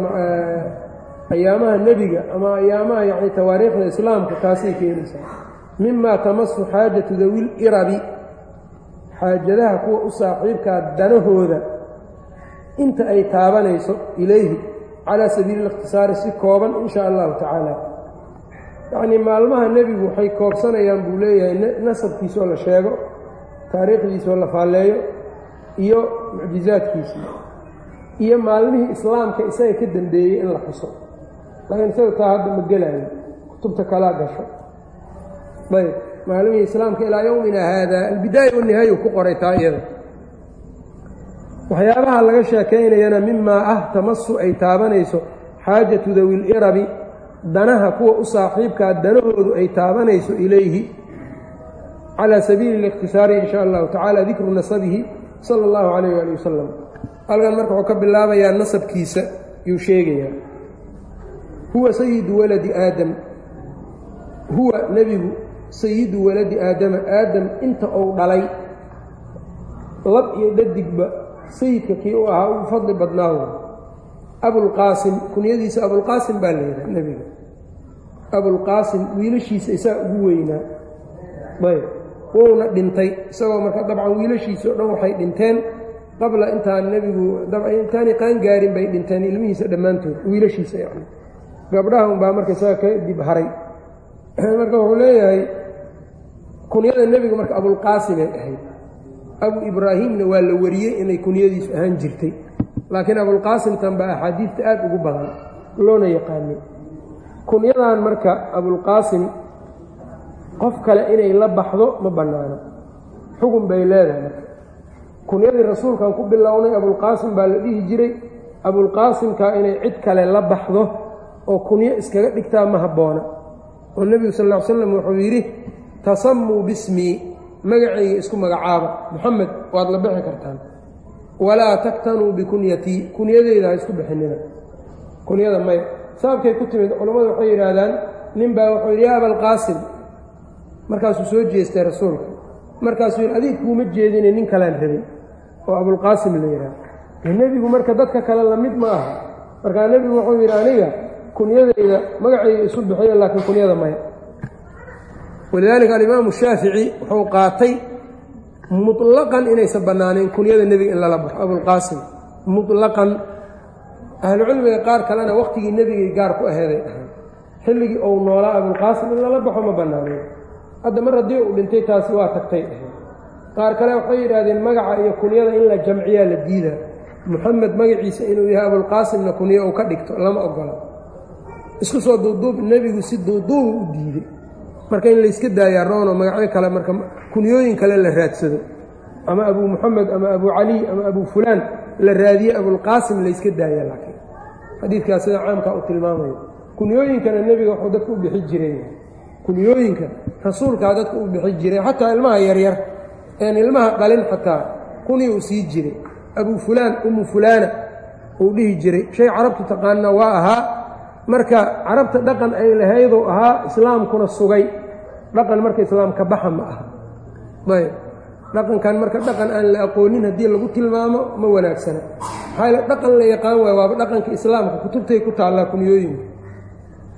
ayaamaha nebiga ama ayaamaha yacni tawaariikhda islaamka taasay keenaysaa. Mimaa tamasu xaajatu dawil irabi. Xaajadaha kuwa u saaxiibkaa danahooda. Inta ay taabanayso ilayhi calaa sabiili اlikhtisaari si kooban in sha allahu tacaala. Yacnii maalmaha nebigu waxay koobsanayaan buu leeyahay nasabkiisaoo la sheego taariikhdiisaoo la faalleeyo iyo mucjizaadkiisii iyo maalmihii islaamka isaga ka dambeeyey in la xuso laakiin isaga taa hadda ma gelaayo kutubta kalaa gasho. Ayb maalmihii islaamka ilaa yowmina haada albidaaya wanihaaya ku qoray taa iyada. Waxyaabaha laga sheekaynayana mimaa ah tamasu ay taabanayso xaajatu dawil irabi danaha kuwa u saaxiibkaa danahoodu ay taabanayso ilayhi calaa sabiili اlikhtisaari in sha allahu tacaala dikru nasabihi sala اllahu calayh ali wasalam halkan marka wuxuu ka bilaabayaa nasabkiisa yuu sheegayaa huwa sayidu waladi aadam. Huwa nebigu sayidu waladi aadama. Aadam inta uu dhalay lab iyo dhadigba sayidka kii u ahaa ugu fadli badnaawo. Abulqaasim kunyadiisa abulqaasim baa layidhaha nebiga. Abulqaasim wiilashiisa isaa ugu weynaa. Ayb wouna dhintay isagoo marka dabcan wiilashiisa o dhan waxay dhinteen qabla intaan nebigu intaanay qaan gaarin bay dhinteen ilmihiisa dhammaantood wiilashiisa yani gabdhaha unbaa marka isaga ka dib haray. Marka wuxuu leeyahay kunyada nebiga marka abulqaasimay ahayd abu ibraahimna waa la wariyey inay kunyadiisu ahaan jirtay. Laakiin abulqaasimtan baa axaadiidta aad ugu badan loona yaqaanay kunyadan marka abulqaasim qof kale inay la baxdo ma bannaano. Xugun bay leedahay marka. Kunyadii rasuulkan ku bilownay abulqaasim baa la dhihi jiray abulqaasimkaa inay cid kale la baxdo oo kunyo iskaga dhigtaa ma habboona. Oo nebigu sal ll ly slam wuxuu yidhi tasammuu bismii magacayga isku magacaaba. Moxamed waad la bixi kartaan. Walaa taktanuu bikunyatii kunyadeyda ha isku bixinina. Kunyada maya. Sababkay ku timid culammadu waxay yidhaahdaan nin baa wuxuu yidhi ya abalqaasim markaasuu soo jeestay rasuulka. Markaasuu yidhi adiga kuuma jeedine nin kalaan rabin. Oo abulqaasim la yidhaha nebigu marka dadka kale la mid ma aha. Markaa nebigu wuxuu yidhi aniga kunyadayda magacayga isu bixiyo laakiin kunyada maya walidaalika alimaamu shaafici wuxuu qaatay muطlaqan inaysan bannaanayn kunyada nebiga in lala baxo. Abulqaasim muطlaqan ahlucilmiga qaar kalena waqtigii nebigay gaar ku aheeday ahaan. Xilligii uu noolaa abulqaasim in lala baxo ma bannaaneen hadda mar haddii uu dhintay taasi waa tagtay. Ahayd qaar kale waxay yidhaahdeen magaca iyo kunyada in la jamciyaa la diidaa. Muxamed magaciisa inuu yahay abulqaasimna kunyo uu ka dhigto lama ogola isku soo duuduub nebigu si duuduubu u diiday. Marka in layska daayaa roono magacyo kale marka kunyooyin kale la raadsado. Ama abuu muxamed ama abuu caliy ama abuu fulaan la raadiye abulqaasim layska daaya laakiin. Xadiidkaas sida caamkaa u tilmaamayo kunyooyinkana nebiga wuxuu dadka u bixi jiray. Kunyooyinka rasuulkaa dadka u bixi jiray xataa ilmaha yaryar een ilmaha dhalin xataa kuni uu sii jiray. Abuu fulaan umu fulaana uu dhihi jiray. Shay carabtu taqaana waa ahaa marka carabta dhaqan ay lahayduu ahaa islaamkuna sugay. Dhaqan marka islaamka baxa ma aha. Ayb. Dhaqankan marka dhaqan aan la aqoonin haddii lagu tilmaamo ma wanaagsana. Maxaa yale dhaqan la yaqaan waay waaba dhaqanka islaamka kutubtay ku taallaa kunyooyinka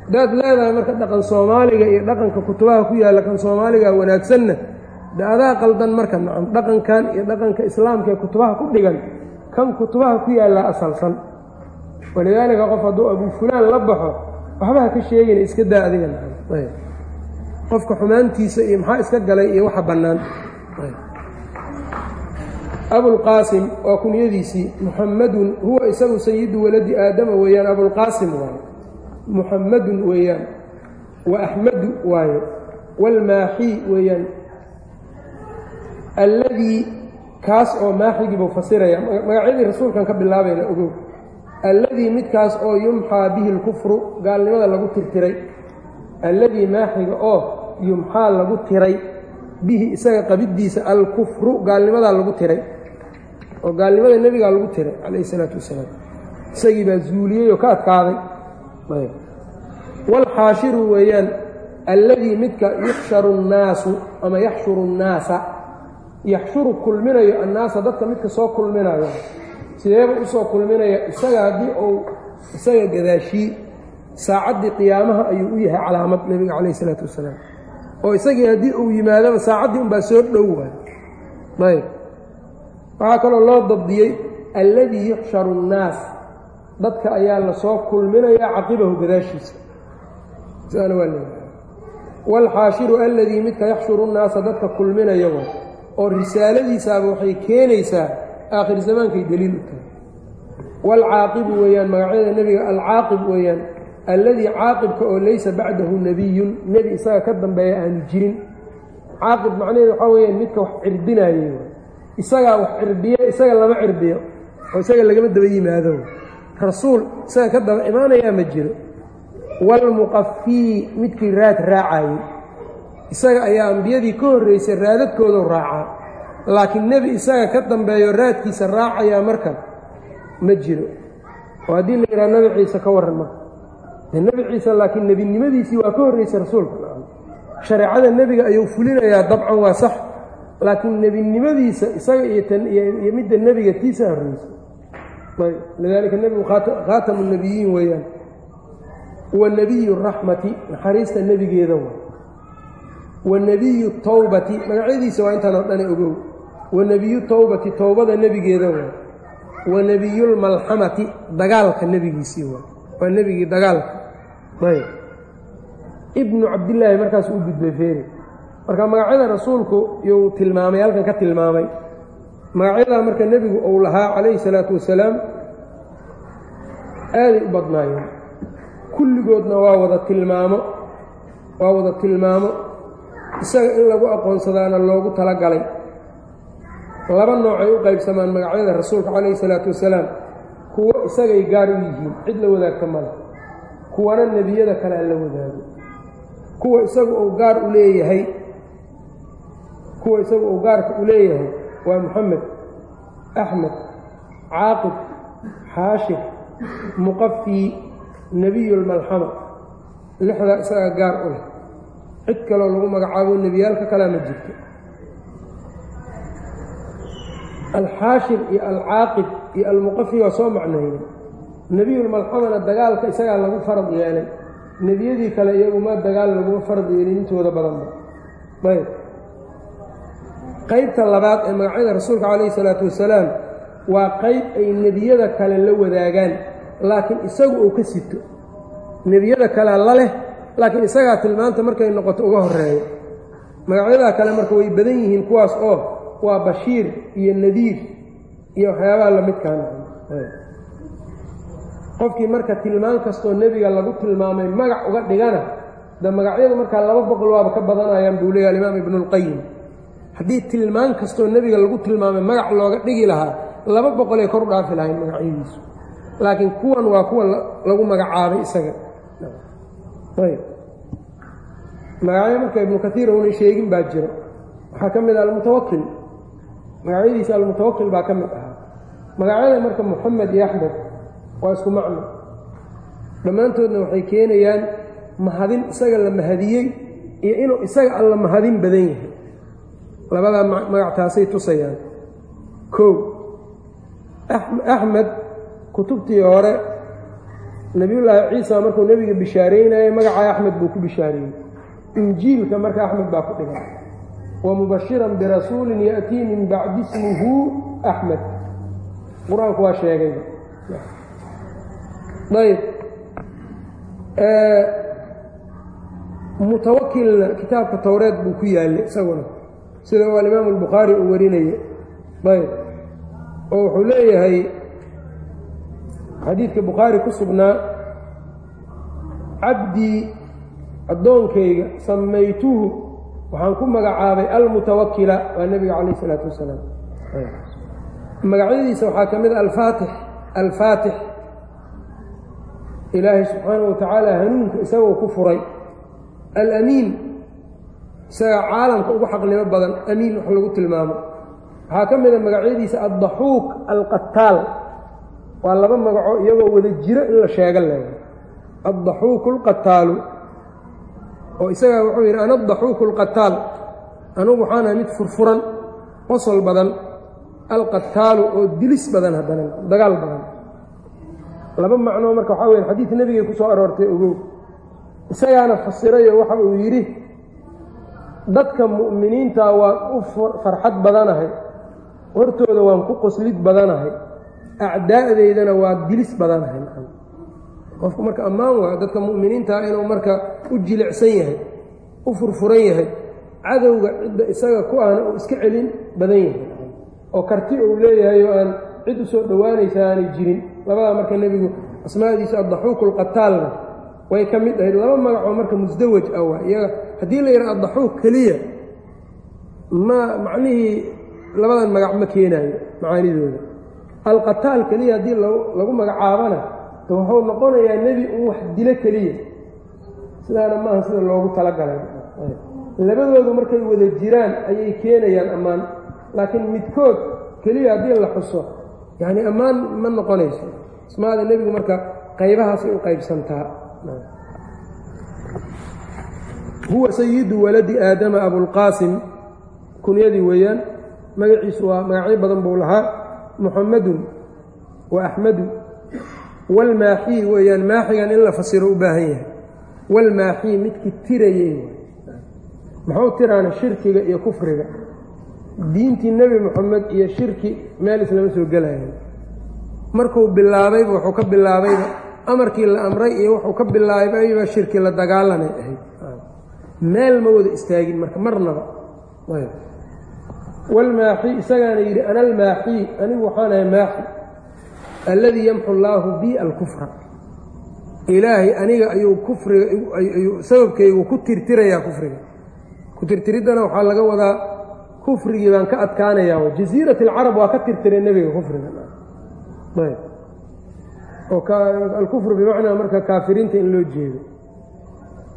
haddaad leedahay marka dhaqan soomaaliga iyo dhaqanka kutubaha ku yaalla kan soomaaliga wanaagsanna de qaldan marka nacam. Dhaqankan iyo dhaqanka islaamka ee kutubaha ku dhigan kan kutubaha ku yaallaa asalsan walidaalika qof hadduu abuu fulaan la baxo waxba ha ka sheegayna iska daa adiga qofka xumaantiisa iyo maxaa iska galay iyo waxa bannaan. Abulqaasim waa kunyadiisii muxammadun huwa isagu sayidu waladi aadama weeyaan abulqaasim waaye. Muxammadun weeyaan. Wa axmadu waaye. Waalmaaxii weeyaan. Alladii kaas oo maaxigiibuu fasiraya magacyadii rasuulkan ka bilaabayna ogow alladii midkaas oo yumxaa bihi lkufru gaalnimada lagu tirtiray alladii maaxiga oo yumxaa lagu tiray bihi isaga qabiddiisa alkufru gaalnimadaa lagu tiray oo gaalnimada nebigaa lagu tiray calayhi isalaatu wasalaam. Isagii baa zuuliyey oo ka adkaaday. Waalxaashiru weeyaan alladii midka yuxsharu nnaasu ama yaxshuru nnaasa yaxshuru kulminayo annaasa dadka midka soo kulminayo sideeba u soo kulminaya isaga haddii uu isaga gadaashii saacaddii qiyaamaha ayuu u yahay calaamad nebiga calayh isalaatu wasalaam. Oo isagii haddii uu yimaadaba saacaddii unbaa soo dhow waay ayb. Waxaa kaloo loo dabdiyey alladii yuxsharu nnaas. Dadka ayaa la soo kulminayaa caqibahu gadaashiisa. Saana waa leeyahay. Waalxaashiru alladii midka yaxshuru nnaasa dadka kulminaya way oo risaaladiisaaba waxay keenaysaa aakhir zamaankay deliil u tahay. Waalcaaqibu weeyaan magacyada nebiga alcaaqib weeyaan alladii caaqibka oo laysa bacdahu nebiyun nebi isaga ka dambeeya aanu jirin. Caaqib macnaheedu waxaa weyaan midka wax cirbinaayey isagaa wax cirbiye isaga lama cirbiyo oo isaga lagama daba yimaado. Rasuul isaga ka daba imaanayaa ma jiro. Waalmuqafii midkii raad raacayey isaga ayaa ambiyadii ka horreysay raadadkoodu raacaa laakiin nebi isaga ka dambeeyo raadkiisa raacayaa markan ma jiro. Oo haddii la yidhaha nebi ciise ka warran marka. De nebi ciise laakiin nebinimadiisii waa ka horreysay rasuulka. Shareecada nebiga ayuu fulinayaa dabcan waa sax laakiin nebinimadiisa isaga iyo midda nebiga tiisa horreysay ayb lidaalika nebigu khaatamu nebiyiin weeyaan. Wa nebiyu raxmati naxariista nebigeeda wa wa nebiyu towbati magacyadiisa waa intaan oo dhane ogow wa nebiyu towbati towbada nebigeeda waa. Wa nebiyulmalxamati dagaalka nebigiisii waa. Waa nebigii dagaalka. Ayb ibnu cabdillaahi markaas u gudbay feeri. Marka magacyada rasuulku yuu tilmaamay halkan ka tilmaamay. Magacyadaa marka nebigu uu lahaa calayhi salaatu wasalaam aaday u badnaayeen kulligoodna waa wada tilmaamo waa wada tilmaamo. Isaga in lagu aqoonsadaana loogu talagalay laba noocay u qaybsamaan magacyada rasuulka calayhi salaatu wasalaam. Kuwo isagay gaar u yihiin cid la wadaagta male kuwana nebiyada kale aan la wadaago kuwa isagu uu gaar u leeyahay kuwa isagu uu gaarka u leeyahay waa moxamed axmed caaqib xaashir muqafii nebiyulmalxama lixdaa isaga gaar u leh. Cid kaloo lagu magacaabo nebiyaalka kalea ma jirto alxaashir iyo alcaaqib iyo almuqafi waa soo macneeyey nebiyulmalxamana dagaalka isagaa lagu farad yeelay nebiyadii kale iyaguma dagaal laguma farad yeelin intooda badanba ayb qaybta labaad ee magacyada rasuulka calayhi salaatu wasalaam waa qayb ay nebiyada kale la wadaagaan laakiin isagu uu ka sito nebiyada kalea la leh laakiin isagaa tilmaanta markay noqoto uga horeeyo magacyadaa kale marka way badan yihiin kuwaas oo waa bashiir iyo nadiir iyo waxyaabaha lamidkaan qofkii marka tilmaan kastoo nebiga lagu tilmaamay magac uga dhigana de magacyadu markaa laba boqol waaba ka badanayaan buu leeyahy alimaam ibnuulqayim haddii tilmaan kastoo nebiga lagu tilmaamay magac looga dhigi lahaa laba boqolay kor u dhaafi lahayn magacyadiisu. Laakiin kuwan waa kuwa lagu magacaabay isaga. Ayb. Magacyo marka ibnu kaiir uunan sheegin baa jiro waxaa ka mid ah almutawakil magacyadiisa almutawakil baa ka mid ahaa. Magacyada marka moxamed iyo axmed waa isku macno. Dhammaantoodna waxay keenayaan mahadin isaga la mahadiyey iyo inuu isaga alla mahadin badan yahay. Labadaa magactaasay tusayaan. Kow axmed kutubtii hore nebiyullaahi ciisa markuu nebiga bishaareynayay magacaa axmed buu ku bishaareeyey injiilka marka axmed baa ku dhigan wa mubashiran birasuulin ya'tii min bacdi ismuhu axmed qur'aanku waa sheegay. Ayb. Mutawakilna kitaabka towreed buu ku yaallay isaguna. Sida uu alimaamu albukhaari uu warinaya ayb. Oo wuxuu leeyahay xadiidka bukhaari ku sugnaa cabdii addoonkayga samaytuhu waxaan ku magacaabay almutawakila waa nebiga calayh isalaatu wasalaam. Magacyadiisa waxaa ka mid a alfaatix. Alfaatix. Ilaahay subxaanahu wa tacaala hanuunka isagoo ku furay. Alamiin. Isaga caalamka ugu xaqnimo badan amiin wax lagu tilmaamo. Waxaa ka mid a magacyadiisa addaxuuk alqataal. Waa laba magaco iyagoo wada jiro in la sheega leeya addaxuuku alqataalu oo isagaa wuxuu yidhi ana adaxuuku alqataal anugu waxaanaha mid furfuran qosol badan alqataalu oo dilis badan haddana dagaal badan. Laba macnoo marka waxaa weya xadiid nebigay ku soo aroortay ogow. Isagaana fasirayo waxa uu yidhi dadka mu'miniinta waan u farxad badanahay hortooda waan ku qoslid badanahay acdaa'deydana waa dilis badanahay qofku marka ammaan waa dadka mu'miniintaa inuu marka u jilicsan yahay u furfuran yahay cadowga cidda isaga ku ahna uu iska celin badan yahay. Oo karti uu leeyahay oo aan cid u soo dhowaanaysa aanay jirin. Labadaa marka nebigu asmaadiisa addaxuuku alqataalna way ka mid ahayd. Laba magacoo marka musdawaj ah waa. Iyaga haddii la yidhaha addaxuuk keliya ma macnihii labadan magac ma keenaayo macaanidooda. Alqataal keliya haddii lagu magacaabana de wuxuu noqonayaa nebi uu wax dilo keliya. Sidaana maaha sida loogu talagalay. Labadoodu markay wada jiraan ayay keenayaan ammaan. Laakiin midkood keliya haddii la xuso yacni ammaan ma noqonayso. Asmaada nebigu marka qaybahaasay u qaybsantaa huwa sayidu waladi aadama abulqaasim kunyadii weeyaan magaciisu waa magacyo badan buu lahaa. Muxamadun wa axmadu walmaaxii weeyaan maaxigan in la fasiro u baahan yahay walmaaxii midkii tirayey muxuu tiraana shirkiga iyo kufriga diintii nebi moxamed iyo shirki meel islama soo gelayaan markuu bilaabayba wuxuu ka bilaabayba amarkii la amray iyo wuxuu ka bilaabayba shirki la dagaalanay ahayd meel ma wada istaagin marka marnaba walmaaxi isagaana yidhi ana anigu waxaan ahay maaxi alladii yamxu allaahu bi alkufra. Ilaahay aniga ayuu kufriga sababkaygu ku tirtirayaa kufriga. Ku tirtiriddana waxaa laga wadaa kufrigii baan ka adkaanayaa jasiirat alcarab waa ka tirtiray nebiga kufriga. Oo alkufru bimacnaa marka kaafiriinta in loo jeedo.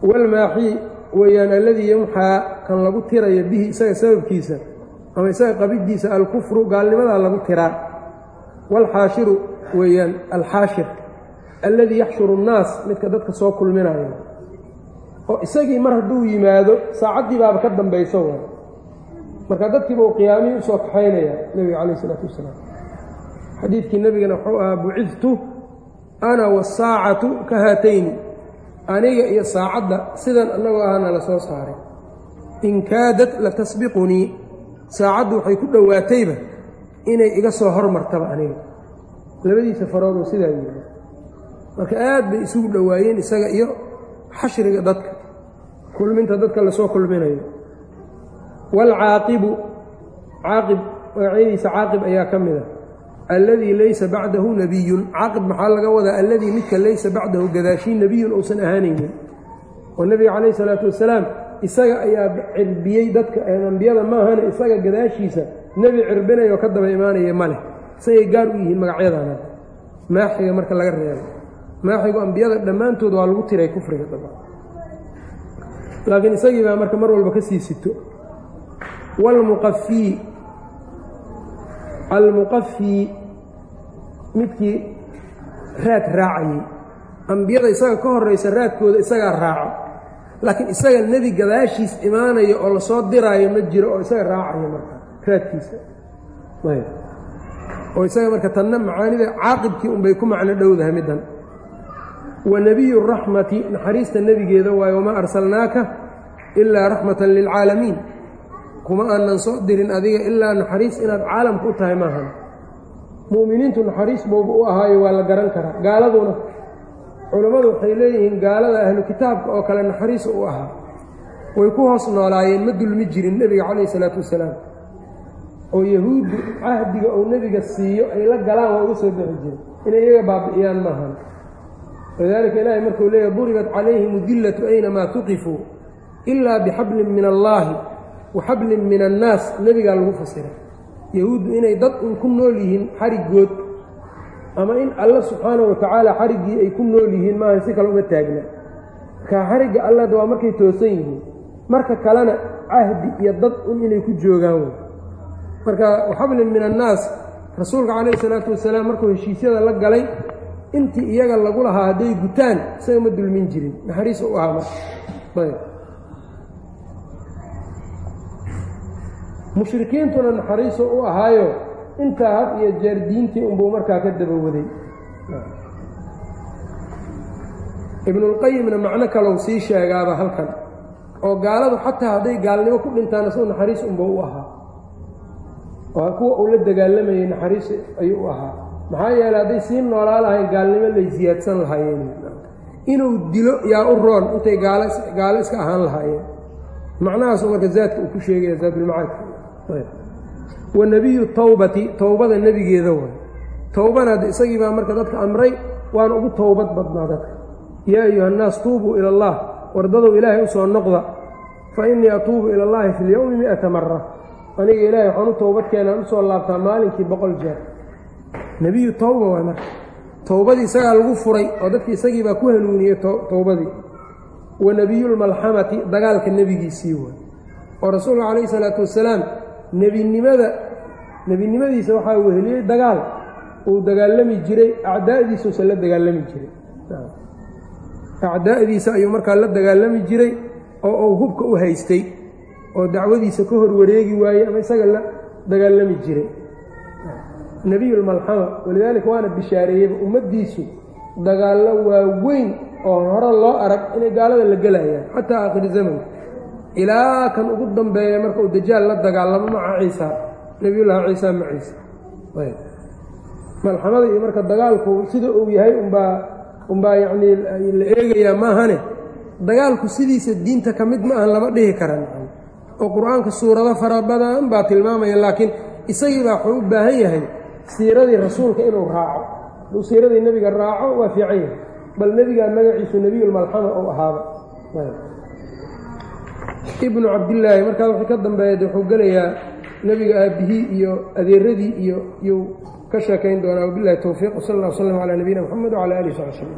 Walmaaxii weeyaan alladii yamxaa kan lagu tirayo bihi isaga sababkiisa ama isaga qabiddiisa alkufru gaalnimadaa lagu tiraa. Waalxaashiru weeyaan alxaashir alladii yaxshuru annaas midka dadka soo kulminaya. Oo isagii mar hadduu yimaado saacaddii baaba ka dambayso wa marka dadkiiba uu qiyaamihii u soo kaxaynaya nebiga calayh isalaatu wassalaam xadiidkii nebigana wuxuu ahaa bucidtu ana wasaacatu ka haatayni. Aniga iyo saacadda sidan annagoo ahana la soo saaray. In kaadat latasbiqunii saacaddu waxay ku dhowaatayba inay iga soo hormartaba aniga labadiisa faroodoo sidaa yidhi. Marka aad bay isugu dhowaayeen isaga iyo xashriga dadka. Kulminta dadka la soo kulminayo. Waalcaaqibu caaqib magacyadiisa caaqib ayaa ka mid a alladii laysa bacdahu nebiyun caaqib maxaa laga wadaa? Alladii midka laysa bacdahu gadaashii nebiyun uusan ahaanaynin. Oo nebiga calayhi salaatu wasalaam isaga ayaa cirbiyey dadka ambiyada maahane isaga gadaashiisa nebi cirbinayoo ka daba imaanaya ma leh isagay gaar u yihiin magacyadana maaxiga marka laga reebo. Maaxigu ambiyada dhammaantood waa lagu tiray kufriga laakiin isagii baa marka mar walba ka sii sito. Waalmuqafii almuqafii midkii raad raacayey ambiyada isaga ka horraysa raadkooda isagaa raaco. Laakiin isaga nebi gadaashiis imaanayo oo la soo diraayo ma jiro oo isaga raacayo marka raadkiisa oo isaga marka tanna macaanida caaqibkii unbay ku macno dhowdahay middan. Wa nebiyu raxmati naxariista nebigeeda waayo wamaa arsalnaaka ilaa raxmatan lilcaalamiin kuma aanan soo dirin adiga ilaa naxariis inaad caalamka u tahay maahan. Mu'miniintu naxariis booba u ahaayo waa la garan karaa. Gaaladuna culammadu waxay leeyihiin gaalada ahlu kitaabka oo kale naxariis u ahaa. Way ku hoos noolaayeen ma dulmi jirin nebiga calayhi isalaatu wasalaam oo yahuuddu cahdiga uu nebiga siiyo ay la galaan waa uga soo bixi jiren inay iyaga baabi'iyaan maahan. Walidaalika ilaahay markuu leeyahy duribat calayhim udillatu aynamaa tuqifuu ilaa bixablin min allaahi wa xablin min annaas. Nebigaa lagu fasiray. Yahuuddu inay dad un ku nool yihiin xarigood ama in alla subxaanahu watacaala xariggii ay ku nool yihiin maaha si kale uma taagna. Markaa xarigga allada waa markay toosan yihiin. Marka kalena cahdi iyo dad un inay ku joogaan. wey marka waxablin min annaas rasuulka calayhi salaatu wasalaam markuu heshiisyada la galay intii iyaga lagu lahaa hadday gutaan isaga ma dulmin jirin. Naxariis u ahaa marka. Mushrikiintuna naxariisu u ahaayo intaa had iyo jeer diintii unbuu markaa ka daba waday ibnulqayimna macno kalow sii sheegaaba halkan oo gaaladu xataa hadday gaalnimo ku dhintaan isagu naxariis unbuu u ahaa oo kuwa uu la dagaalamayey naxariis ayuu u ahaa. Maxaa yeeley hadday sii noolaa lahayn gaalnimo lay siyaadsan lahaayeen. Inuu dilo yaa u roon intay gaalo iska ahaan lahaayeen. Macnahaasuu marka zaadka uu ku sheegaya zaadulmacaadka wa nebiyu tawbati towbada nebigeeda waay towbana hadde isagii baa marka dadka amray waana ugu towbad badnaa dadka. Yaa ayuha annaas tuubuu ila allah. Wardadow ilaahay u soo noqda. Fa innii atuubu ila allaahi fi lyowmi mi'ata mara aniga ilaahay waxaan u towbad keenaan u soo laabtaa maalinkii boqol jeer. Nebiyu towba waay marka towbadii isagaa lagu furay oo dadki isagii baa ku hanuuniyey towbadii. Wa nebiyulmalxamati dagaalka nebigiisii waay oo rasuulka calayhi salaatu wasalaam nebinimada nebinimadiisa waxaa weheliyey dagaal. Uu dagaalami jiray acdaa'diisuusan la dagaalami jiray. Acdaa'diisa ayuu markaa la dagaalami jiray oo uu hubka u haystay oo dacwadiisa ka hor wareegi waayey ama isaga la dagaalami jiray. Nebiyulmalxama walidaalika waana bishaareeyeyba ummaddiisu dagaallo waaweyn oo hore loo arag inay gaalada la gelayaan xataa aakhiri zamanka ilaa kan ugu dambeeya marka uu dajaal la dagaalamo maca ciisa nebiyullaahi ciisa maciisa malxamada iyo marka dagaalku sida uu yahay umbaa umbaa yacnii la eegayaa maahane. Dagaalku sidiisa diinta ka mid ma ahan lama dhihi karan oo qur'aanka suurado fara badan baa tilmaamaya laakiin isagii baa wuxuu u baahan yahay siiradii rasuulka inuu raaco. Hadduu siiradii nebiga raaco waa fiican yahay. Bal nebigaa magaciisu nebiyulmalxama uu ahaaba. Ibnu cabdillaahi markaa wuxuu ka dambeeya wuxuu gelayaa nebiga aabbihii iyo adeeradii iyo iyuu ka sheekayn doonaa. Wabilahi towfiiq wsal allah w sllam calaa nabiyina mxamed wcala alih saxbi slm